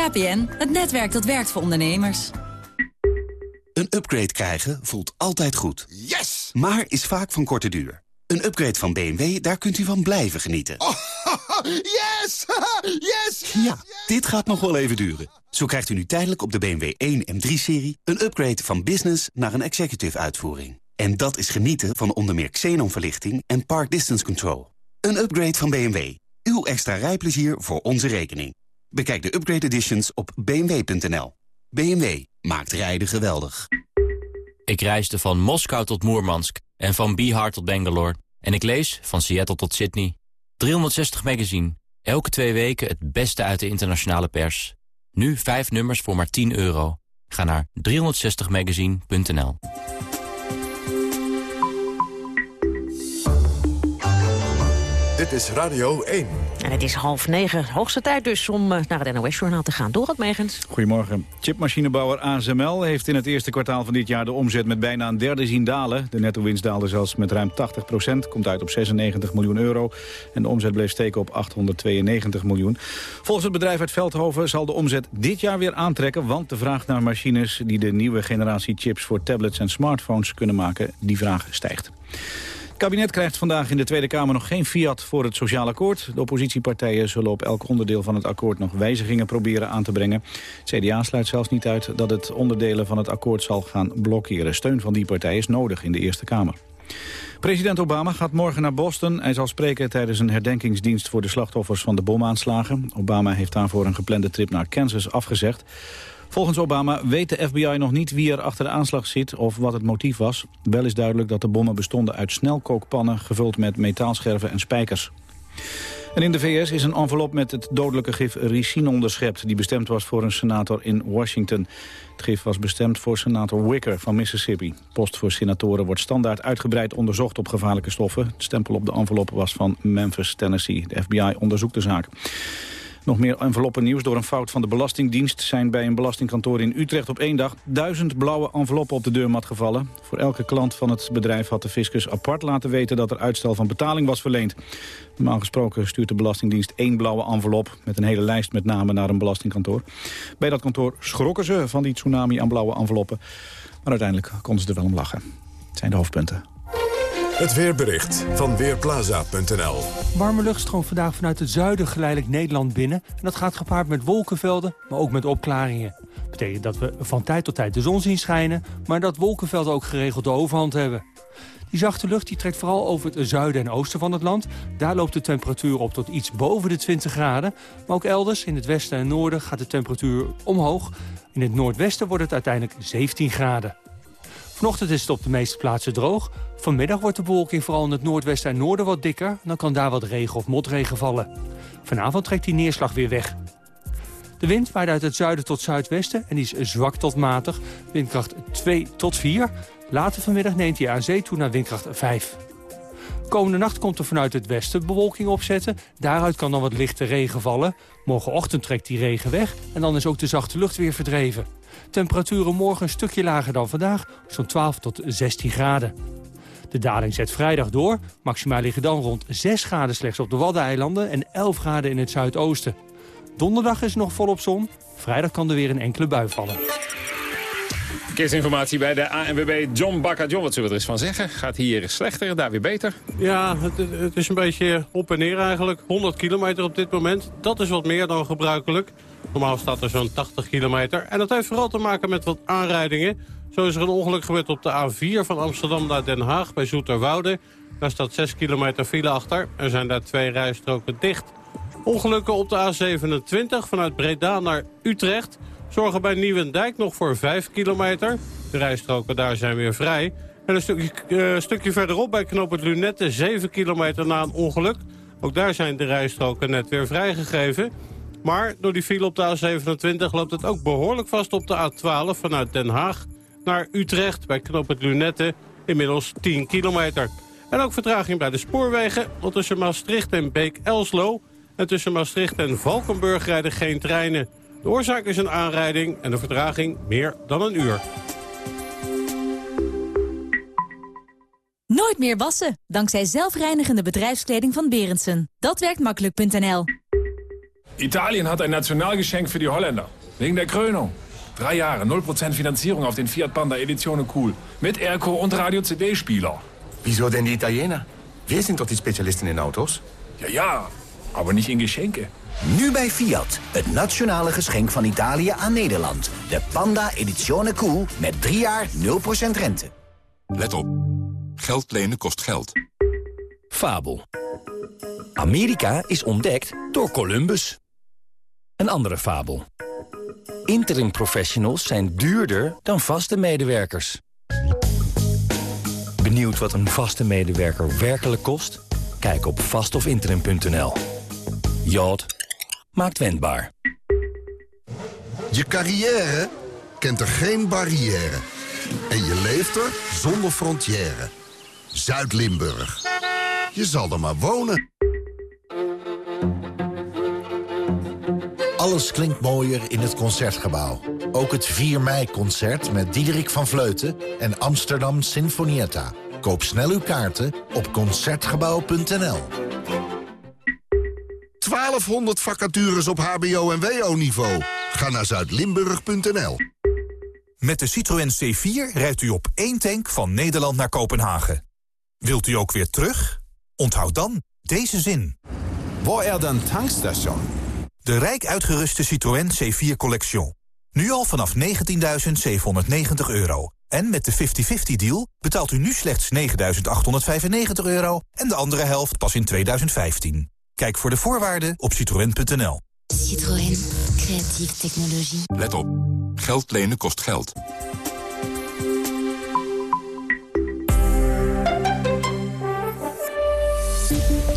KPN, het netwerk dat werkt voor ondernemers. Een upgrade krijgen voelt altijd goed. Yes! Maar is vaak van korte duur. Een upgrade van BMW, daar kunt u van blijven genieten. Oh, yes! yes! Ja, dit gaat nog wel even duren. Zo krijgt u nu tijdelijk op de BMW 1 M3-serie... een upgrade van business naar een executive uitvoering. En dat is genieten van onder meer xenonverlichting en park distance control. Een upgrade van BMW. Uw extra rijplezier voor onze rekening. Bekijk de upgrade editions op bmw.nl. BMW maakt rijden geweldig. Ik reisde van Moskou tot Moermansk en van Bihar tot Bangalore. En ik lees van Seattle tot Sydney. 360 magazine. Elke twee weken het beste uit de internationale pers. Nu vijf nummers voor maar 10 euro. Ga naar 360magazine.nl Dit is Radio 1. En het is half negen. Hoogste tijd dus om eh, naar het NOS-journaal te gaan. Dorot Megens. Goedemorgen. Chipmachinebouwer ASML heeft in het eerste kwartaal van dit jaar... de omzet met bijna een derde zien dalen. De netto-winst daalde zelfs met ruim 80 procent. Komt uit op 96 miljoen euro. En de omzet bleef steken op 892 miljoen. Volgens het bedrijf uit Veldhoven zal de omzet dit jaar weer aantrekken... want de vraag naar machines die de nieuwe generatie chips... voor tablets en smartphones kunnen maken, die vraag stijgt. Kabinet krijgt vandaag in de Tweede Kamer nog geen fiat voor het sociaal akkoord. De oppositiepartijen zullen op elk onderdeel van het akkoord nog wijzigingen proberen aan te brengen. Het CDA sluit zelfs niet uit dat het onderdelen van het akkoord zal gaan blokkeren. Steun van die partij is nodig in de Eerste Kamer. President Obama gaat morgen naar Boston. Hij zal spreken tijdens een herdenkingsdienst voor de slachtoffers van de bomaanslagen. Obama heeft daarvoor een geplande trip naar Kansas afgezegd. Volgens Obama weet de FBI nog niet wie er achter de aanslag zit of wat het motief was. Wel is duidelijk dat de bommen bestonden uit snelkookpannen gevuld met metaalscherven en spijkers. En in de VS is een envelop met het dodelijke gif ricin onderschept... die bestemd was voor een senator in Washington. Het gif was bestemd voor senator Wicker van Mississippi. Post voor senatoren wordt standaard uitgebreid onderzocht op gevaarlijke stoffen. Het stempel op de envelop was van Memphis, Tennessee. De FBI onderzoekt de zaak. Nog meer enveloppen nieuws. Door een fout van de Belastingdienst zijn bij een belastingkantoor in Utrecht op één dag duizend blauwe enveloppen op de deurmat gevallen. Voor elke klant van het bedrijf had de fiscus apart laten weten dat er uitstel van betaling was verleend. Normaal gesproken stuurt de Belastingdienst één blauwe envelop met een hele lijst met namen naar een belastingkantoor. Bij dat kantoor schrokken ze van die tsunami aan blauwe enveloppen. Maar uiteindelijk konden ze er wel om lachen. Het zijn de hoofdpunten. Het weerbericht van Weerplaza.nl. Warme lucht stroomt vandaag vanuit het zuiden geleidelijk Nederland binnen. En dat gaat gepaard met wolkenvelden, maar ook met opklaringen. Dat betekent dat we van tijd tot tijd de zon zien schijnen... maar dat wolkenvelden ook geregeld de overhand hebben. Die zachte lucht die trekt vooral over het zuiden en oosten van het land. Daar loopt de temperatuur op tot iets boven de 20 graden. Maar ook elders, in het westen en noorden, gaat de temperatuur omhoog. In het noordwesten wordt het uiteindelijk 17 graden. Vanochtend is het op de meeste plaatsen droog. Vanmiddag wordt de bewolking vooral in het noordwesten en noorden wat dikker. Dan kan daar wat regen of motregen vallen. Vanavond trekt die neerslag weer weg. De wind waait uit het zuiden tot zuidwesten en die is zwak tot matig. Windkracht 2 tot 4. Later vanmiddag neemt hij aan zee toe naar windkracht 5. Komende nacht komt er vanuit het westen bewolking opzetten. Daaruit kan dan wat lichte regen vallen. Morgenochtend trekt die regen weg en dan is ook de zachte lucht weer verdreven. Temperaturen morgen een stukje lager dan vandaag, zo'n 12 tot 16 graden. De daling zet vrijdag door. Maximaal liggen dan rond 6 graden slechts op de Waddeneilanden en 11 graden in het zuidoosten. Donderdag is nog volop zon. Vrijdag kan er weer een enkele bui vallen. Verkeersinformatie bij de ANWB John Bakker. John, wat zullen we er eens van zeggen? Gaat hier slechter, daar weer beter? Ja, het, het, is een beetje op en neer eigenlijk. 100 kilometer op dit moment. Dat is wat meer dan gebruikelijk. Normaal staat er zo'n 80 kilometer. En dat heeft vooral te maken met wat aanrijdingen. Zo is er een ongeluk gebeurd op de A4 van Amsterdam naar Den Haag bij Zoeterwoude. Daar staat 6 kilometer file achter. Er zijn daar twee rijstroken dicht. Ongelukken op de A27 vanuit Breda naar Utrecht... zorgen bij Nieuwendijk nog voor 5 kilometer. De rijstroken daar zijn weer vrij. En een stukje, uh, stukje verderop bij knoop het Lunette 7 kilometer na een ongeluk. Ook daar zijn de rijstroken net weer vrijgegeven. Maar door die file op de A27 loopt het ook behoorlijk vast op de A12 vanuit Den Haag naar Utrecht bij knoop het Lunette inmiddels 10 kilometer. En ook vertraging bij de spoorwegen, want tussen Maastricht en Beek-Elslo... en tussen Maastricht en Valkenburg rijden geen treinen. De oorzaak is een aanrijding en de vertraging meer dan een uur. Nooit meer wassen, dankzij zelfreinigende bedrijfskleding van Berendsen. Dat werkt makkelijk.nl. Italien hat ein Nationalgeschenk für die Holländer. Wegen der Krönung. Drei Jahre, 0% Finanzierung auf den Fiat Panda Edizione Cool. Mit Airco und Radio-CD-Spieler. Wieso denn die Italiener? Wir sind doch die Spezialisten in Autos. Ja, ja, aber nicht in Geschenke. Nu bij Fiat, het nationale geschenk van Italië aan Nederland. De Panda Edizione Cool met 3 jaar 0% rente. Let op. Geld lenen kost geld. Fabel. Amerika is ontdekt door Columbus. Een andere fabel. Interim professionals zijn duurder dan vaste medewerkers. Benieuwd wat een vaste medewerker werkelijk kost? Kijk op vastofinterim.nl. Jod maakt wendbaar. Je carrière kent er geen barrière. En je leeft er zonder frontière. Zuid-Limburg. Je zal er maar wonen. Alles klinkt mooier in het Concertgebouw. Ook het 4 mei-concert met Diederik van Vleuten en Amsterdam Sinfonietta. Koop snel uw kaarten op Concertgebouw.nl. 1200 vacatures op hbo- en wo-niveau. Ga naar zuidlimburg.nl. Met de Citroën C4 rijdt u op één tank van Nederland naar Kopenhagen. Wilt u ook weer terug? Onthoud dan deze zin. Waar er dan tankstation? De rijk uitgeruste Citroën C4 Collection. Nu al vanaf 19.790 euro. En met de 50-50 deal betaalt u nu slechts 9.895 euro... en de andere helft pas in 2015. Kijk voor de voorwaarden op citroën.nl. Citroën. Creatieve technologie. Let op. Geld lenen kost geld.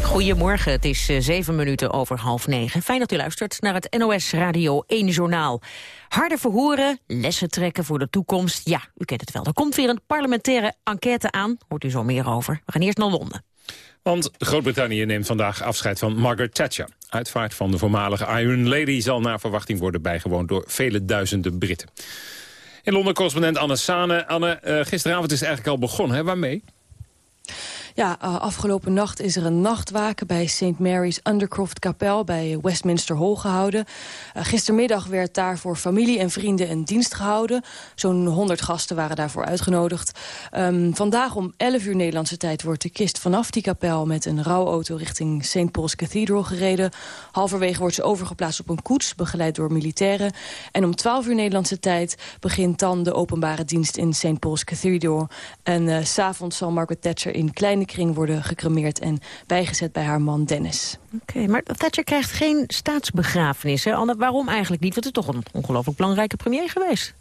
Goedemorgen, het is uh, zeven minuten over half negen. Fijn dat u luistert naar het NOS Radio 1 Journaal. Harder verhoren, lessen trekken voor de toekomst. Ja, u kent het wel. Er komt weer een parlementaire enquête aan. Hoort u zo meer over. We gaan eerst naar Londen. Want Groot-Brittannië neemt vandaag afscheid van Margaret Thatcher. Uitvaart van de voormalige Iron Lady zal naar verwachting worden bijgewoond door vele duizenden Britten. In Londen correspondent Anne Sane. Anne, uh, gisteravond is het eigenlijk al begonnen, hè? Waarmee? Ja, uh, afgelopen nacht is er een nachtwaken bij St. Mary's Undercroft Kapel bij Westminster Hall gehouden. Uh, gistermiddag werd daar voor familie en vrienden een dienst gehouden. Zo'n 100 gasten waren daarvoor uitgenodigd. Um, vandaag om 11 uur Nederlandse tijd wordt de kist vanaf die kapel met een rouwauto richting St. Paul's Cathedral gereden. Halverwege wordt ze overgeplaatst op een koets, begeleid door militairen. En om 12 uur Nederlandse tijd begint dan de openbare dienst in St. Paul's Cathedral. En uh, s'avonds zal Margaret Thatcher in kleine kring worden gecremeerd en bijgezet bij haar man Dennis. Oké, maar Thatcher krijgt geen staatsbegrafenis. Hè? Waarom eigenlijk niet? Want het is toch een ongelooflijk belangrijke premier geweest.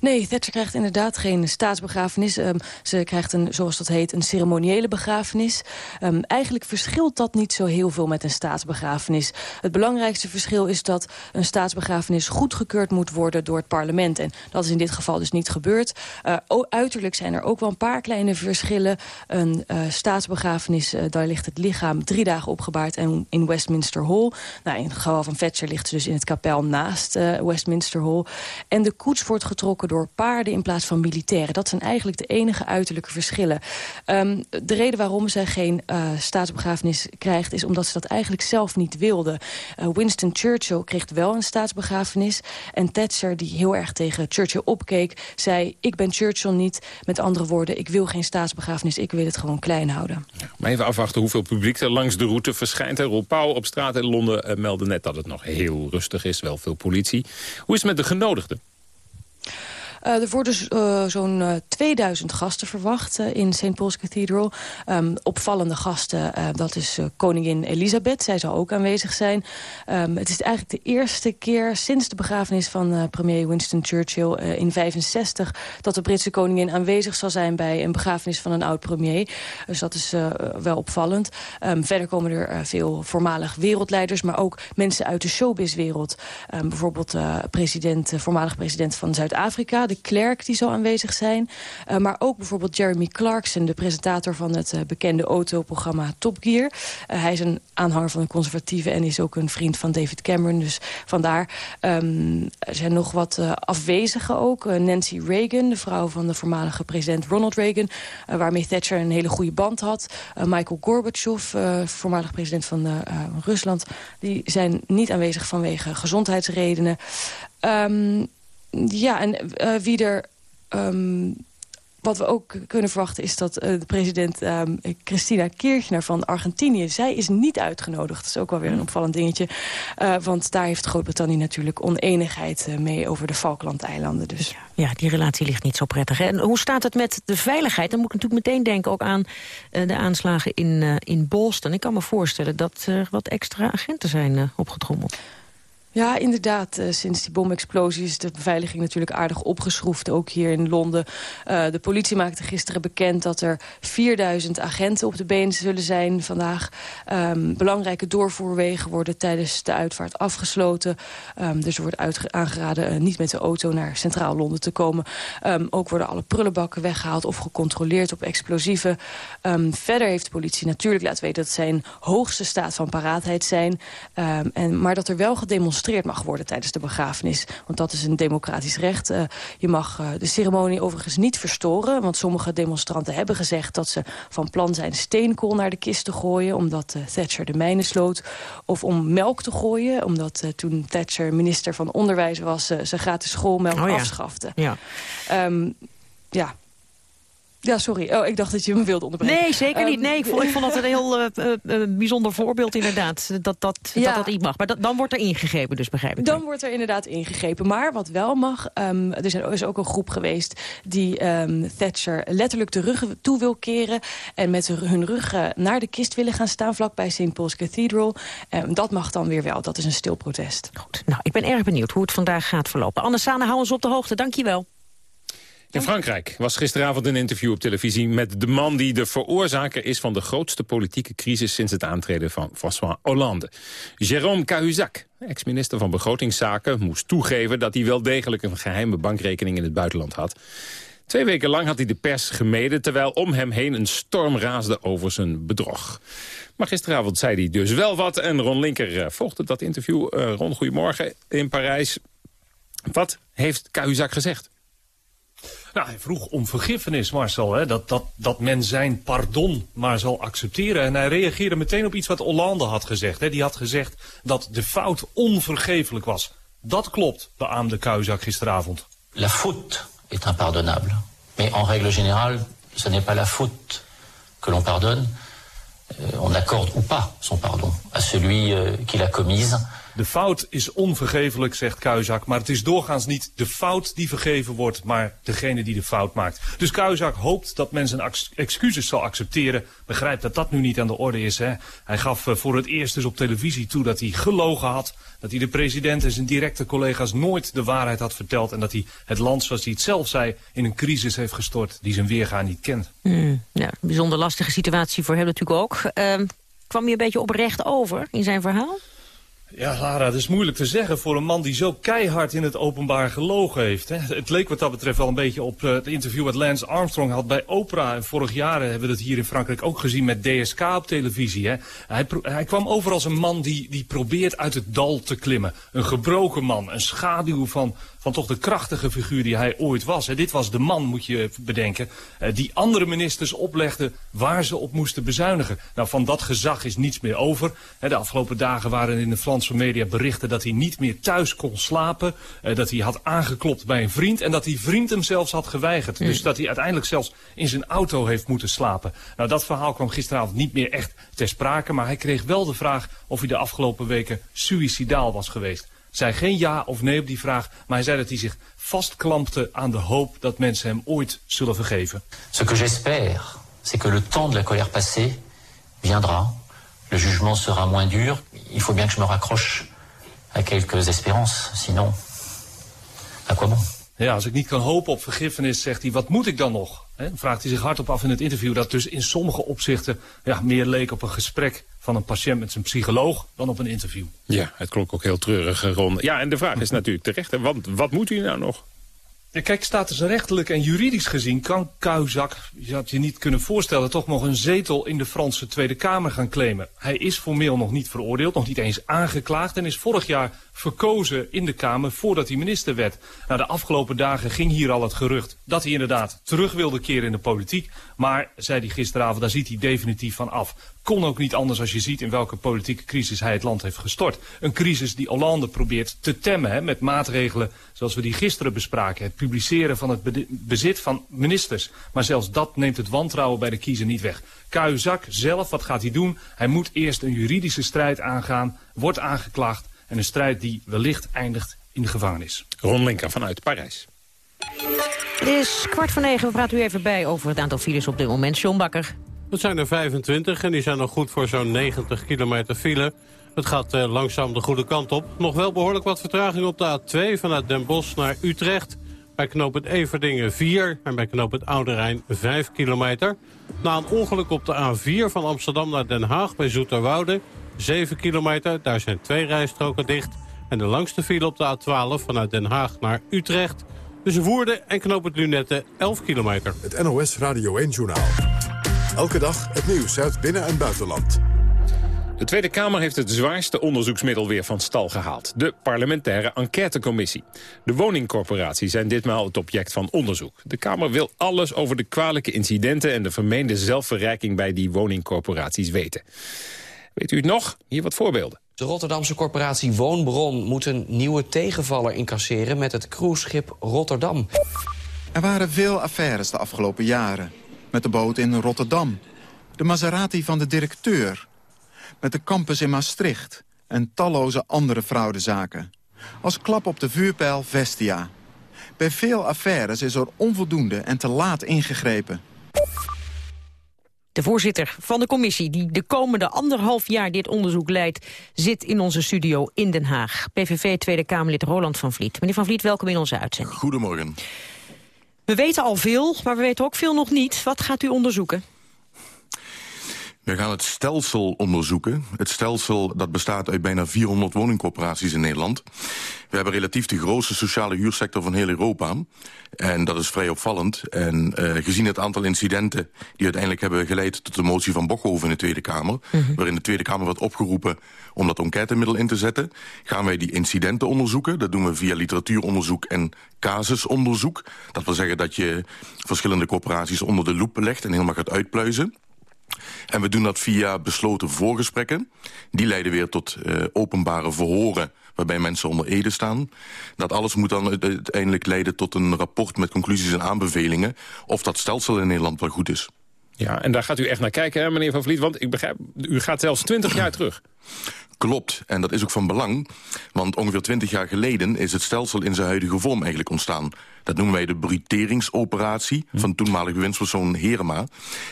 Nee, Thatcher krijgt inderdaad geen staatsbegrafenis. Um, ze krijgt een, zoals dat heet, een ceremoniële begrafenis. Um, eigenlijk verschilt dat niet zo heel veel met een staatsbegrafenis. Het belangrijkste verschil is dat een staatsbegrafenis goedgekeurd moet worden door het parlement. En dat is in dit geval dus niet gebeurd. Uh, uiterlijk zijn er ook wel een paar kleine verschillen. Een uh, staatsbegrafenis, uh, daar ligt het lichaam drie dagen opgebaard en in Westminster Hall. Nou, in het geval van Thatcher ligt ze dus in het kapel naast Westminster Hall. En de koets wordt getrokken door paarden in plaats van militairen. Dat zijn eigenlijk de enige uiterlijke verschillen. Um, de reden waarom zij geen uh, staatsbegrafenis krijgt... is omdat ze dat eigenlijk zelf niet wilde. Uh, Winston Churchill kreeg wel een staatsbegrafenis. En Thatcher, die heel erg tegen Churchill opkeek... zei, ik ben Churchill niet. Met andere woorden, ik wil geen staatsbegrafenis. Ik wil het gewoon klein houden. Maar even afwachten hoeveel publiek er langs de route verschijnt. Roel Pauw op straat in Londen uh, meldde net dat het nog heel rustig is. Wel veel politie. Hoe is het met de genodigden? Uh, er worden uh, zo'n uh, 2000 gasten verwacht in St. Paul's Cathedral. Um, opvallende gasten, dat is koningin Elisabeth. Zij zal ook aanwezig zijn. Um, het is eigenlijk de eerste keer sinds de begrafenis van premier Winston Churchill in 65... dat de Britse koningin aanwezig zal zijn bij een begrafenis van een oud-premier. Dus dat is wel opvallend. Um, verder komen er veel voormalig wereldleiders... maar ook mensen uit de showbizwereld. bijvoorbeeld president, voormalig president van Zuid-Afrika de Klerk die zal aanwezig zijn. Uh, maar ook bijvoorbeeld Jeremy Clarkson, de presentator van het uh, bekende autoprogramma Top Gear. Uh, hij is een aanhanger van de conservatieven en is ook een vriend van David Cameron. Dus vandaar er zijn nog wat afwezigen ook. Nancy Reagan, de vrouw van de voormalige president Ronald Reagan... waarmee Thatcher een hele goede band had. Michael Gorbachev, voormalig president van Rusland... die zijn niet aanwezig vanwege gezondheidsredenen. Um, ja, en uh, wie er... Um, wat we ook kunnen verwachten is dat uh, de president um, Christina Kirchner van Argentinië... zij is niet uitgenodigd. Dat is ook wel weer een opvallend dingetje. Uh, want daar heeft Groot-Brittannië natuurlijk oneenigheid uh, mee over de Falklandeilanden. Dus. Ja, ja, die relatie ligt niet zo prettig. Hè? En hoe staat het met de veiligheid? Dan moet ik natuurlijk meteen denken ook aan de aanslagen in, in Boston. Ik kan me voorstellen dat er wat extra agenten zijn opgetrommeld. Ja, inderdaad. Uh, sinds die bomexplosie is de beveiliging natuurlijk aardig opgeschroefd. Ook hier in Londen. Uh, de politie maakte gisteren bekend dat er 4000 agenten op de been zullen zijn vandaag. Um, belangrijke doorvoerwegen worden tijdens de uitvaart afgesloten. Um, dus er wordt aangeraden uh, niet met de auto naar centraal Londen te komen. Um, ook worden alle prullenbakken weggehaald of gecontroleerd op explosieven. verder heeft de politie natuurlijk laten weten dat zij in hoogste staat van paraatheid zijn. en, maar dat er wel gedemonstreerd gedemonstreerd mag worden tijdens de begrafenis. Want dat is een democratisch recht. Uh, je mag uh, de ceremonie overigens niet verstoren. Want sommige demonstranten hebben gezegd dat ze van plan zijn steenkool naar de kist te gooien. Omdat uh, Thatcher de mijnen sloot. Of om melk te gooien. Omdat toen Thatcher minister van Onderwijs was ze gratis schoolmelk oh, ja. afschafte. Ja. Um, ja, ja, sorry. Oh, ik dacht dat je me wilde onderbreken. Nee, zeker niet. Nee, ik vond, ik vond dat een heel uh, uh, bijzonder voorbeeld inderdaad. Dat dat, ja. dat, dat niet mag. Maar dat, dan wordt er ingegrepen dus, begrijp ik. Dan wordt er inderdaad ingegrepen. Maar wat wel mag, um, er is ook een groep geweest... die um, Thatcher letterlijk de rug toe wil keren... en met hun rug naar de kist willen gaan staan... vlakbij St. Paul's Cathedral. Dat mag dan weer wel. Dat is een stil protest. Goed. Nou, ik ben erg benieuwd hoe het vandaag gaat verlopen. Anne Sane, hou ons op de hoogte. Dank je wel. In Frankrijk was gisteravond een interview op televisie met de man die de veroorzaker is van de grootste politieke crisis sinds het aantreden van François Hollande. Jérôme Cahuzac, ex-minister van Begrotingszaken, moest toegeven dat hij wel degelijk een geheime bankrekening in het buitenland had. Twee weken lang had hij de pers gemeden, terwijl om hem heen een storm raasde over zijn bedrog. Maar gisteravond zei hij dus wel wat en Ron Linker uh, volgde dat interview. Uh, Ron, goedemorgen in Parijs. Wat heeft Cahuzac gezegd? Nou, hij vroeg om vergiffenis, Marcel. Hè? Dat, dat, dat men zijn pardon maar zal accepteren. En hij reageerde meteen op iets wat Hollande had gezegd. Hè? Die had gezegd dat de fout onvergeeflijk was. Dat klopt, beaamde Kuizak gisteravond. La faute est impardonnable. Mais en règle générale, ce n'est pas la faute que l'on pardonne. Euh, on accorde ou pas son pardon à celui euh, qui l'a commise. De fout is onvergevelijk, zegt Kuizak, maar het is doorgaans niet de fout die vergeven wordt, maar degene die de fout maakt. Dus Kuizak hoopt dat men zijn excuses zal accepteren. Begrijpt dat dat nu niet aan de orde is. Hè? Hij gaf eh, voor het eerst dus op televisie toe dat hij gelogen had. Dat hij de president en zijn directe collega's nooit de waarheid had verteld. En dat hij het land, zoals hij het zelf zei, in een crisis heeft gestort die zijn weergaan niet kent. Mm, ja, bijzonder lastige situatie voor hem natuurlijk ook. Uh, kwam hij een beetje oprecht over in zijn verhaal? Ja, Lara, dat is moeilijk te zeggen voor een man die zo keihard in het openbaar gelogen heeft. Hè. Het leek wat dat betreft wel een beetje op uh, het interview wat Lance Armstrong had bij Oprah. Vorig jaar hebben we dat hier in Frankrijk ook gezien met DSK op televisie. Hè. Hij, hij kwam over als een man die, die probeert uit het dal te klimmen. Een gebroken man, een schaduw van, van toch de krachtige figuur die hij ooit was. Dit was de man, moet je bedenken, eh, die andere ministers oplegde waar ze op moesten bezuinigen. Nou, van dat gezag is niets meer over. De afgelopen dagen waren in de Franse media berichten dat hij niet meer thuis kon slapen. Eh, dat hij had aangeklopt bij een vriend en dat die vriend hem zelfs had geweigerd. Hmm. Dus dat hij uiteindelijk zelfs in zijn auto heeft moeten slapen. Nou, dat verhaal kwam gisteravond niet meer echt ter sprake. Maar hij kreeg wel de vraag of hij de afgelopen weken suicidaal was geweest zei geen ja of nee op die vraag, maar hij zei dat hij zich vastklampte aan de hoop dat mensen hem ooit zullen vergeven. Ce que j'espère, c'est que le temps de la colère passée viendra. Le jugement sera moins dur. Il faut bien que je me raccroche à quelques espérances, sinon, à quoi bon? Ja, als ik niet kan hopen op vergiffenis, zegt hij, wat moet ik dan nog? He, vraagt hij zich hardop af in het interview dat dus in sommige opzichten ja, meer leek op een gesprek van een patiënt met zijn psycholoog dan op een interview. Ja, het klonk ook heel treurig, Ron. Ja, en de vraag is natuurlijk terecht, want wat moet u nou nog? Ja, kijk, rechtelijk en juridisch gezien kan Kuizak, je had je niet kunnen voorstellen, toch nog een zetel in de Franse Tweede Kamer gaan claimen. Hij is formeel nog niet veroordeeld, nog niet eens aangeklaagd en is vorig jaar verkozen in de Kamer voordat hij minister werd. Nou, de afgelopen dagen ging hier al het gerucht dat hij inderdaad terug wilde keren in de politiek. Maar, zei hij gisteravond, daar ziet hij definitief van af. Kon ook niet anders als je ziet in welke politieke crisis hij het land heeft gestort. Een crisis die Hollande probeert te temmen hè, met maatregelen zoals we die gisteren bespraken. Het publiceren van het bezit van ministers. Maar zelfs dat neemt het wantrouwen bij de kiezer niet weg. Kuijzak zelf, wat gaat hij doen? Hij moet eerst een juridische strijd aangaan, wordt aangeklaagd en een strijd die wellicht eindigt in de gevangenis. Ron Linker vanuit Parijs. Het is kwart voor negen. We praten u even bij over het aantal files op dit moment. John Bakker. Het zijn er 25 en die zijn nog goed voor zo'n 90 kilometer file. Het gaat uh, langzaam de goede kant op. Nog wel behoorlijk wat vertraging op de A2 vanuit Den Bosch naar Utrecht. Bij knooppunt Everdingen 4 en bij knooppunt Oude Rijn 5 kilometer. Na een ongeluk op de A4 van Amsterdam naar Den Haag bij Zoeterwoude 7 kilometer, daar zijn twee rijstroken dicht. En de langste file op de A12 vanuit Den Haag naar Utrecht. Tussen Woerden en Knoop het Lunette 11 kilometer. Het NOS Radio 1-journaal. Elke dag het nieuws uit binnen- en buitenland. De Tweede Kamer heeft het zwaarste onderzoeksmiddel weer van stal gehaald. De parlementaire enquêtecommissie. De woningcorporaties zijn ditmaal het object van onderzoek. De Kamer wil alles over de kwalijke incidenten... en de vermeende zelfverrijking bij die woningcorporaties weten. Weet u het nog? Hier wat voorbeelden. De Rotterdamse corporatie Woonbron moet een nieuwe tegenvaller incasseren... met het cruiseschip Rotterdam. Er waren veel affaires de afgelopen jaren. Met de boot in Rotterdam. De Maserati van de directeur. Met de campus in Maastricht. En talloze andere fraudezaken. Als klap op de vuurpijl Vestia. Bij veel affaires is er onvoldoende en te laat ingegrepen. De voorzitter van de commissie die de komende anderhalf jaar dit onderzoek leidt... zit in onze studio in Den Haag. PVV Tweede Kamerlid Roland van Vliet. Meneer van Vliet, welkom in onze uitzending. Goedemorgen. We weten al veel, maar we weten ook veel nog niet. Wat gaat u onderzoeken? We gaan het stelsel onderzoeken. Het stelsel dat bestaat uit bijna 400 woningcorporaties in Nederland. We hebben relatief de grootste sociale huursector van heel Europa. En dat is vrij opvallend. En uh, gezien het aantal incidenten die uiteindelijk hebben geleid... tot de motie van Bokhoven in de Tweede Kamer... Mhm. waarin de Tweede Kamer werd opgeroepen om dat enquêtemiddel in te zetten... gaan wij die incidenten onderzoeken. Dat doen we via literatuuronderzoek en casusonderzoek. Dat wil zeggen dat je verschillende corporaties onder de loep legt... en helemaal gaat uitpluizen. En we doen dat via besloten voorgesprekken. Die leiden weer tot uh, openbare verhoren waarbij mensen onder ede staan. Dat alles moet dan uiteindelijk leiden tot een rapport met conclusies en aanbevelingen... of dat stelsel in Nederland wel goed is. Ja, en daar gaat u echt naar kijken, hè, meneer Van Vliet? Want ik begrijp, u gaat zelfs 20 jaar terug. Klopt, en dat is ook van belang. Want ongeveer 20 jaar geleden is het stelsel in zijn huidige vorm eigenlijk ontstaan. Dat noemen wij de bruteringsoperatie hm. van toenmalige winstpersoon Herema.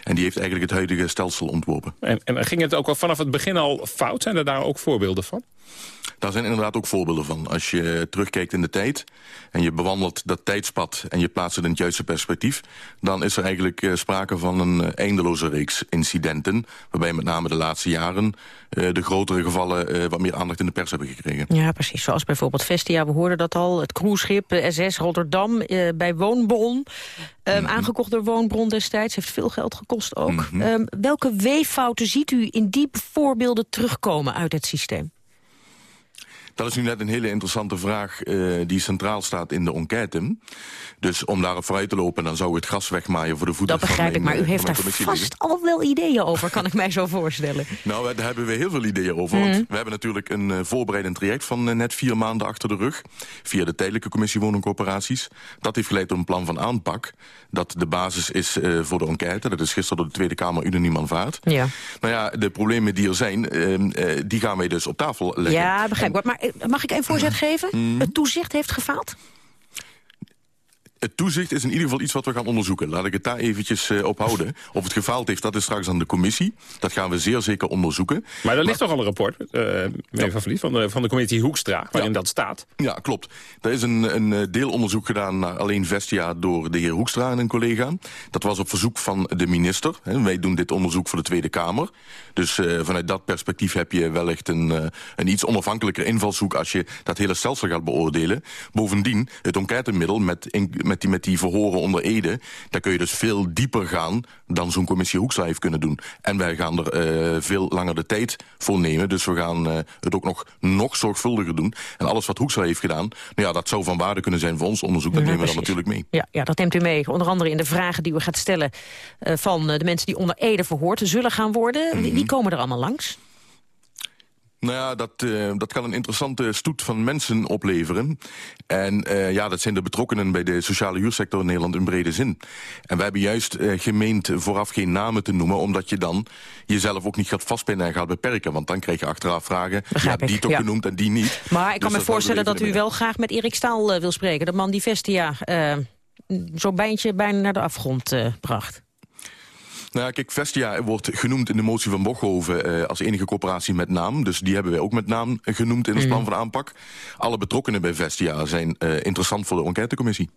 En die heeft eigenlijk het huidige stelsel ontworpen. En, en ging het ook al vanaf het begin al fout? Zijn er daar ook voorbeelden van? Daar zijn inderdaad ook voorbeelden van. Als je terugkijkt in de tijd en je bewandelt dat tijdspad... en je plaatst het in het juiste perspectief... dan is er eigenlijk uh, sprake van een uh, eindeloze reeks incidenten... waarbij met name de laatste jaren uh, de grotere gevallen... wat meer aandacht in de pers hebben gekregen. Ja, precies. Zoals bijvoorbeeld Vestia, we hoorden dat al. Het cruiseschip SS Rotterdam bij Woonbron. Um, Aangekocht door Woonbron destijds. Heeft veel geld gekost ook. Mm -hmm. um, welke weeffouten ziet u in die voorbeelden terugkomen uit het systeem? Dat is nu net een hele interessante vraag uh, die centraal staat in de enquête. Dus om daarop vooruit te lopen, dan zou het gas wegmaaien voor de voeten Dat begrijp van ik, maar u heeft daar vast al wel ideeën over, kan ik mij zo voorstellen. Nou, daar hebben we heel veel ideeën over. Mm. Want we hebben natuurlijk een uh, voorbereidend traject van uh, net vier maanden achter de rug. Via de tijdelijke commissie woningcoöperaties. Dat heeft geleid tot een plan van aanpak. Dat de basis is voor de enquête. Dat is gisteren door de Tweede Kamer unaniem aanvaard. Ja. Nou ja, de problemen die er zijn, die gaan wij dus op tafel leggen. Ja, begrijp ik. Maar mag ik een voorzet geven? Mm. Het toezicht heeft gefaald? Het toezicht is in ieder geval iets wat we gaan onderzoeken. Laat ik het daar eventjes uh, op houden. Of het gefaald heeft, dat is straks aan de commissie. Dat gaan we zeer zeker onderzoeken. Maar er ligt toch al een rapport, uh, meneer Van Vliet, van de, van de commissie Hoekstra, waarin ja. dat staat. Ja, klopt. Er is een, een deelonderzoek gedaan naar alleen Vestia door de heer Hoekstra en een collega. Dat was op verzoek van de minister. Hè. Wij doen dit onderzoek voor de Tweede Kamer. Dus uh, vanuit dat perspectief heb je wellicht een, een iets onafhankelijker invalshoek... als je dat hele stelsel gaat beoordelen. Bovendien, het enquêtemiddel met... In, met die, met die verhoren onder Ede... daar kun je dus veel dieper gaan dan zo'n commissie Hoekstra heeft kunnen doen. En wij gaan er uh, veel langer de tijd voor nemen. Dus we gaan uh, het ook nog, nog zorgvuldiger doen. En alles wat Hoekstra heeft gedaan... nou ja, dat zou van waarde kunnen zijn voor ons onderzoek. Dat ja, nemen we dan natuurlijk mee. Ja, ja, dat neemt u mee. Onder andere in de vragen die u gaat stellen... Uh, van de mensen die onder Ede verhoord zullen gaan worden. Mm -hmm. Wie komen er allemaal langs? Nou ja, dat, uh, dat kan een interessante stoet van mensen opleveren. En uh, ja, dat zijn de betrokkenen bij de sociale huursector in Nederland in brede zin. En wij hebben juist uh, gemeend vooraf geen namen te noemen... omdat je dan jezelf ook niet gaat vastpinnen en gaat beperken. Want dan krijg je achteraf vragen, ja, die toch ja. genoemd en die niet. Maar ik kan dus me voorstellen dat u wel graag met Erik Staal wil spreken. De man die Vestia zo'n bijntje bijna naar de afgrond bracht. Nou ja, kijk, Vestia wordt genoemd in de motie van Bochhoven uh, als enige coöperatie met naam. Dus die hebben wij ook met naam genoemd in ons plan van aanpak. Alle betrokkenen bij Vestia zijn uh, interessant voor de enquêtecommissie.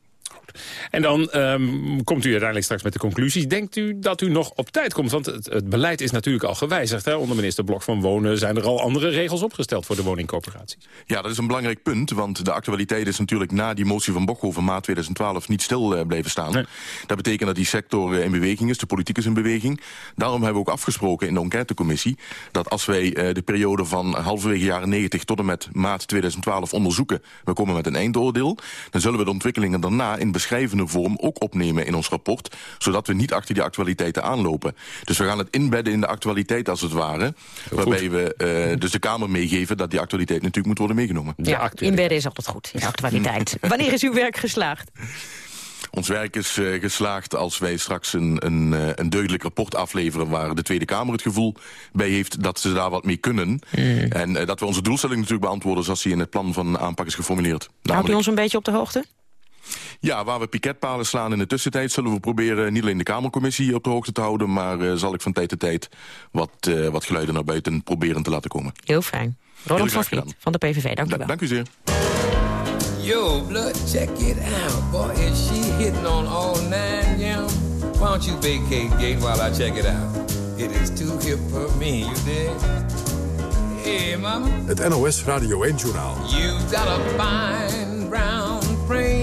En dan um, komt u uiteindelijk straks met de conclusies. Denkt u dat u nog op tijd komt? Want het, het beleid is natuurlijk al gewijzigd. Hè? Onder minister Blok van Wonen zijn er al andere regels opgesteld... voor de woningcoöperaties. Ja, dat is een belangrijk punt. Want de actualiteit is natuurlijk na die motie van Bochhoven maart 2012 niet stil uh, blijven staan. Nee. Dat betekent dat die sector uh, in beweging is. De politiek is in beweging. Daarom hebben we ook afgesproken in de enquêtecommissie... dat als wij uh, de periode van halverwege jaren 90 tot en met maart 2012 onderzoeken... we komen met een eindoordeel... dan zullen we de ontwikkelingen daarna in beschrijvende vorm ook opnemen in ons rapport... zodat we niet achter die actualiteiten aanlopen. Dus we gaan het inbedden in de actualiteit als het ware. Heel waarbij goed. we uh, dus de Kamer meegeven dat die actualiteit natuurlijk moet worden meegenomen. Ja, inbedden is altijd goed, in de actualiteit. Wanneer is uw werk geslaagd? Ons werk is uh, geslaagd als wij straks een, een, uh, een deugdelijk rapport afleveren... waar de Tweede Kamer het gevoel bij heeft dat ze daar wat mee kunnen. Mm. En uh, dat we onze doelstelling natuurlijk beantwoorden... zoals die in het plan van aanpak is geformuleerd. Namelijk... Houdt u ons een beetje op de hoogte? Ja, waar we piketpalen slaan in de tussentijd... zullen we proberen niet alleen de Kamercommissie op de hoogte te houden... maar uh, zal ik van tijd tot tijd wat, uh, wat geluiden naar buiten proberen te laten komen. Heel fijn. Roland van Vliet van de PVV, dank u wel. Dank u zeer. Yo, blood, check it out. Boy, is she hitting on all nine, yeah? Why don't you vacate gate while I check it out? It is too hip for me, you dig? Hey, mama. Het NOS Radio 1-journaal. You got a fine brown frame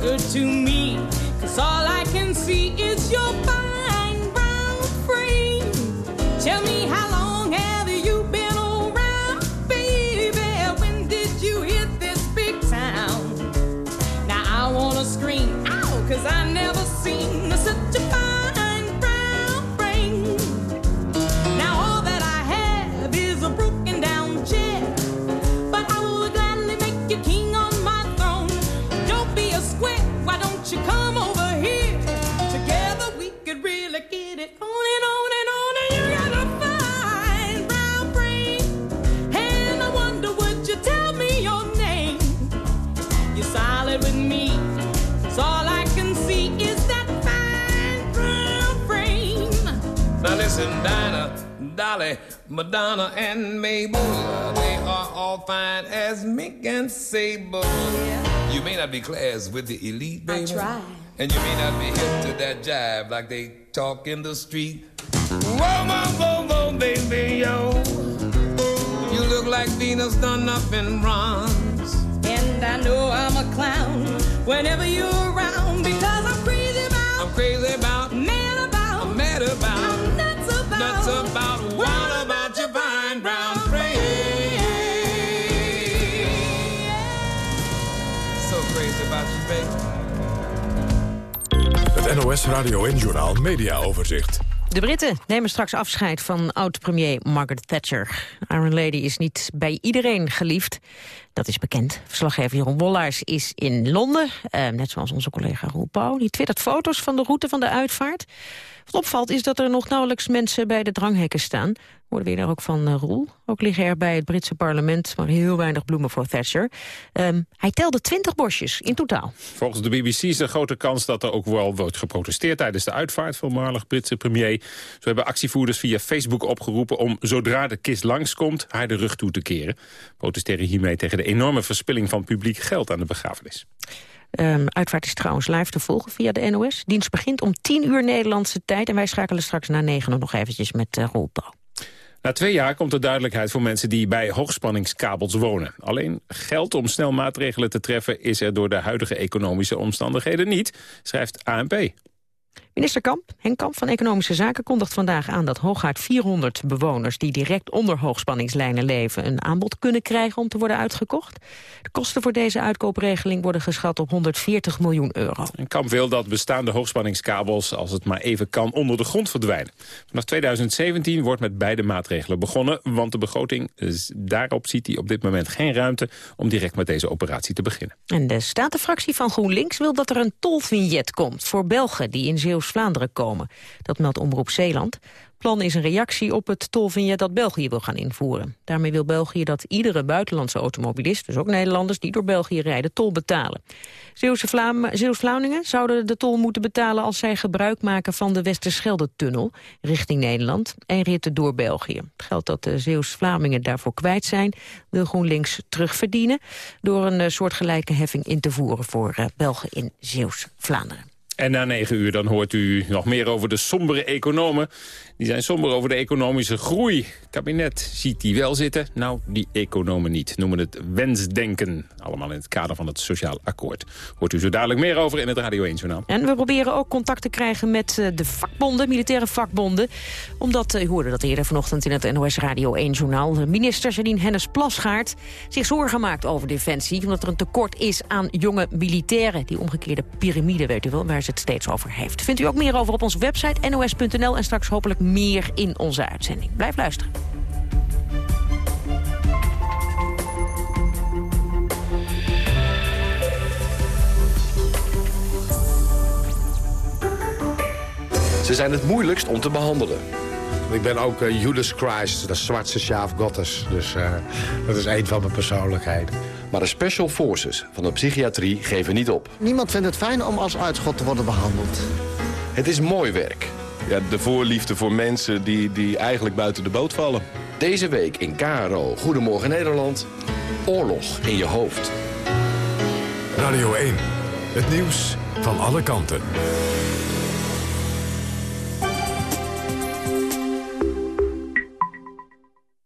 good to me. Cause all I Madonna, and Mabel. They are all fine as mink and sable. You may not be class with the elite, baby. I try. And you may not be hip to that jive like they talk in the street. Whoa, whoa, whoa, whoa, baby, yo. You look like Venus done up in bronze. And I know I'm a clown whenever you're around because I'm crazy about, I'm crazy about, NOS Radio en Journaal Media Overzicht. De Britten nemen straks afscheid van oud-premier Margaret Thatcher. Iron Lady is niet bij iedereen geliefd. Dat is bekend. Verslaggever Jeroen Wollaars is in Londen. eh, net zoals onze collega Roel. Die twittert foto's van de route van de uitvaart. Wat opvalt is dat er nog nauwelijks mensen bij de dranghekken staan. Hoorden we daar ook van uh, Roel. Ook liggen er bij het Britse parlement maar heel weinig bloemen voor Thatcher. Ehm, hij telde 20 bosjes in totaal. Volgens de BBC is er grote kans dat er ook wel wordt geprotesteerd tijdens de uitvaart van voormalig Britse premier. Zo hebben actievoerders via Facebook opgeroepen om zodra de kist langskomt haar de rug toe te keren. Protesteren hiermee tegen de enorme verspilling van publiek geld aan de begrafenis. Ehm, uitvaart is trouwens live te volgen via de NOS. Dienst begint om 10 uur Nederlandse tijd. En wij schakelen straks na 9 nog eventjes met uh, Roel Pauw. Na twee jaar komt er duidelijkheid voor mensen die bij hoogspanningskabels wonen. Alleen geld om snel maatregelen te treffen is er door de huidige economische omstandigheden niet, schrijft ANP. Minister Kamp, Henk Kamp van Economische Zaken kondigt vandaag aan dat hooguit 400 bewoners die direct onder hoogspanningslijnen leven een aanbod kunnen krijgen om te worden uitgekocht. De kosten voor deze uitkoopregeling worden geschat op 140 miljoen euro. En Kamp wil dat bestaande hoogspanningskabels, als het maar even kan, onder de grond verdwijnen. Vanaf 2017 wordt met beide maatregelen begonnen, want de begroting, daarop ziet hij op dit moment geen ruimte om direct met deze operatie te beginnen. En de statenfractie van GroenLinks wil dat er een tolvignet komt voor Belgen die in Zeeuws-Vlaanderen komen. Dat meldt Omroep Zeeland. plan is een reactie op het tolvignet dat België wil gaan invoeren. Daarmee wil België dat iedere buitenlandse automobilist, dus ook Nederlanders, die door België rijden, tol betalen. Zeeuws-Vlamingen zouden de tol moeten betalen als zij gebruik maken van de Westerschelde-tunnel richting Nederland en ritten door België. Het geld dat de Zeeuws-Vlamingen daarvoor kwijt zijn, wil GroenLinks terugverdienen door een eh, soortgelijke heffing in te voeren voor eh, Belgen in Zeeuws-Vlaanderen. En na negen uur dan hoort u nog meer over de sombere economen. Die zijn somber over de economische groei. Kabinet ziet die wel zitten. Nou, die economen niet. Noemen het wensdenken. Allemaal in het kader van het sociaal akkoord. Hoort u zo dadelijk meer over in het Radio 1 Journaal. En we proberen ook contact te krijgen met eh, de vakbonden, militaire vakbonden. Omdat, eh, u hoorde dat eerder vanochtend in het NOS Radio 1-journaal... minister Janine Hennis-Plasgaard zich zorgen maakt over defensie... omdat er een tekort is aan jonge militairen. Die omgekeerde piramide, weet u wel, het steeds over heeft. Vindt u ook meer over op onze website nos.nl... en straks hopelijk meer in onze uitzending. Blijf luisteren. Ze zijn het moeilijkst om te behandelen. Ik ben ook eh, Judas Christ, de zwarte sjaaf Gottes. Dus eh, dat is een van mijn persoonlijkheden. Maar de special forces van de psychiatrie geven niet op. Niemand vindt het fijn om als uitschot te worden behandeld. Het is mooi werk. Ja, de voorliefde voor mensen die, die eigenlijk buiten de boot vallen. Deze week in KRO Goedemorgen Nederland. Oorlog in je hoofd. Radio 1. Het nieuws van alle kanten.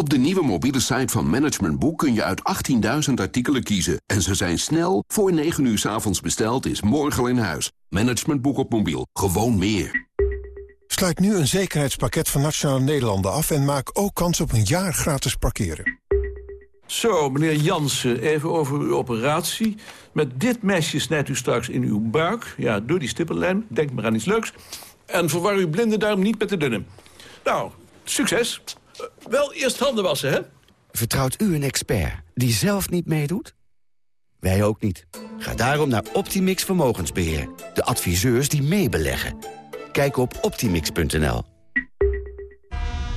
Op de nieuwe mobiele site van Management Boek kun je uit 18.000 artikelen kiezen. En ze zijn snel, voor 9 uur s avonds besteld, is morgen al in huis. Management Boek op mobiel. Gewoon meer. Sluit nu een zekerheidspakket van Nationale Nederlanden af... en maak ook kans op een jaar gratis parkeren. Zo, meneer Jansen, even over uw operatie. Met dit mesje snijdt u straks in uw buik. Ja, door die stippenlijn. Denk maar aan iets leuks. En verwar uw blinde duim niet met de dunne. Nou, succes. Wel eerst handen wassen, hè? Vertrouwt u een expert die zelf niet meedoet? Wij ook niet. Ga daarom naar Optimix Vermogensbeheer. De adviseurs die meebeleggen. Kijk op optimix.nl.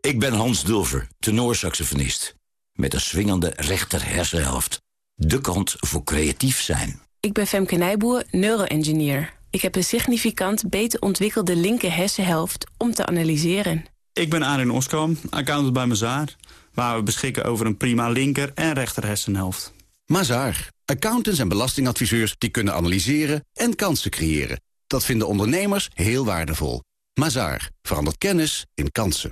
Ik ben Hans Dulver, tenorsaxofonist. Met een swingende rechter hersenhelft. De kant voor creatief zijn. Ik ben Femke Nijboer, neuroengineer. Ik heb een significant beter ontwikkelde linker hersenhelft om te analyseren. Ik ben Arin Oskam, accountant bij Mazaar. Waar we beschikken over een prima linker en rechter hersenhelft. Mazaar. Accountants en belastingadviseurs die kunnen analyseren en kansen creëren. Dat vinden ondernemers heel waardevol. Mazaar. Verandert kennis in kansen.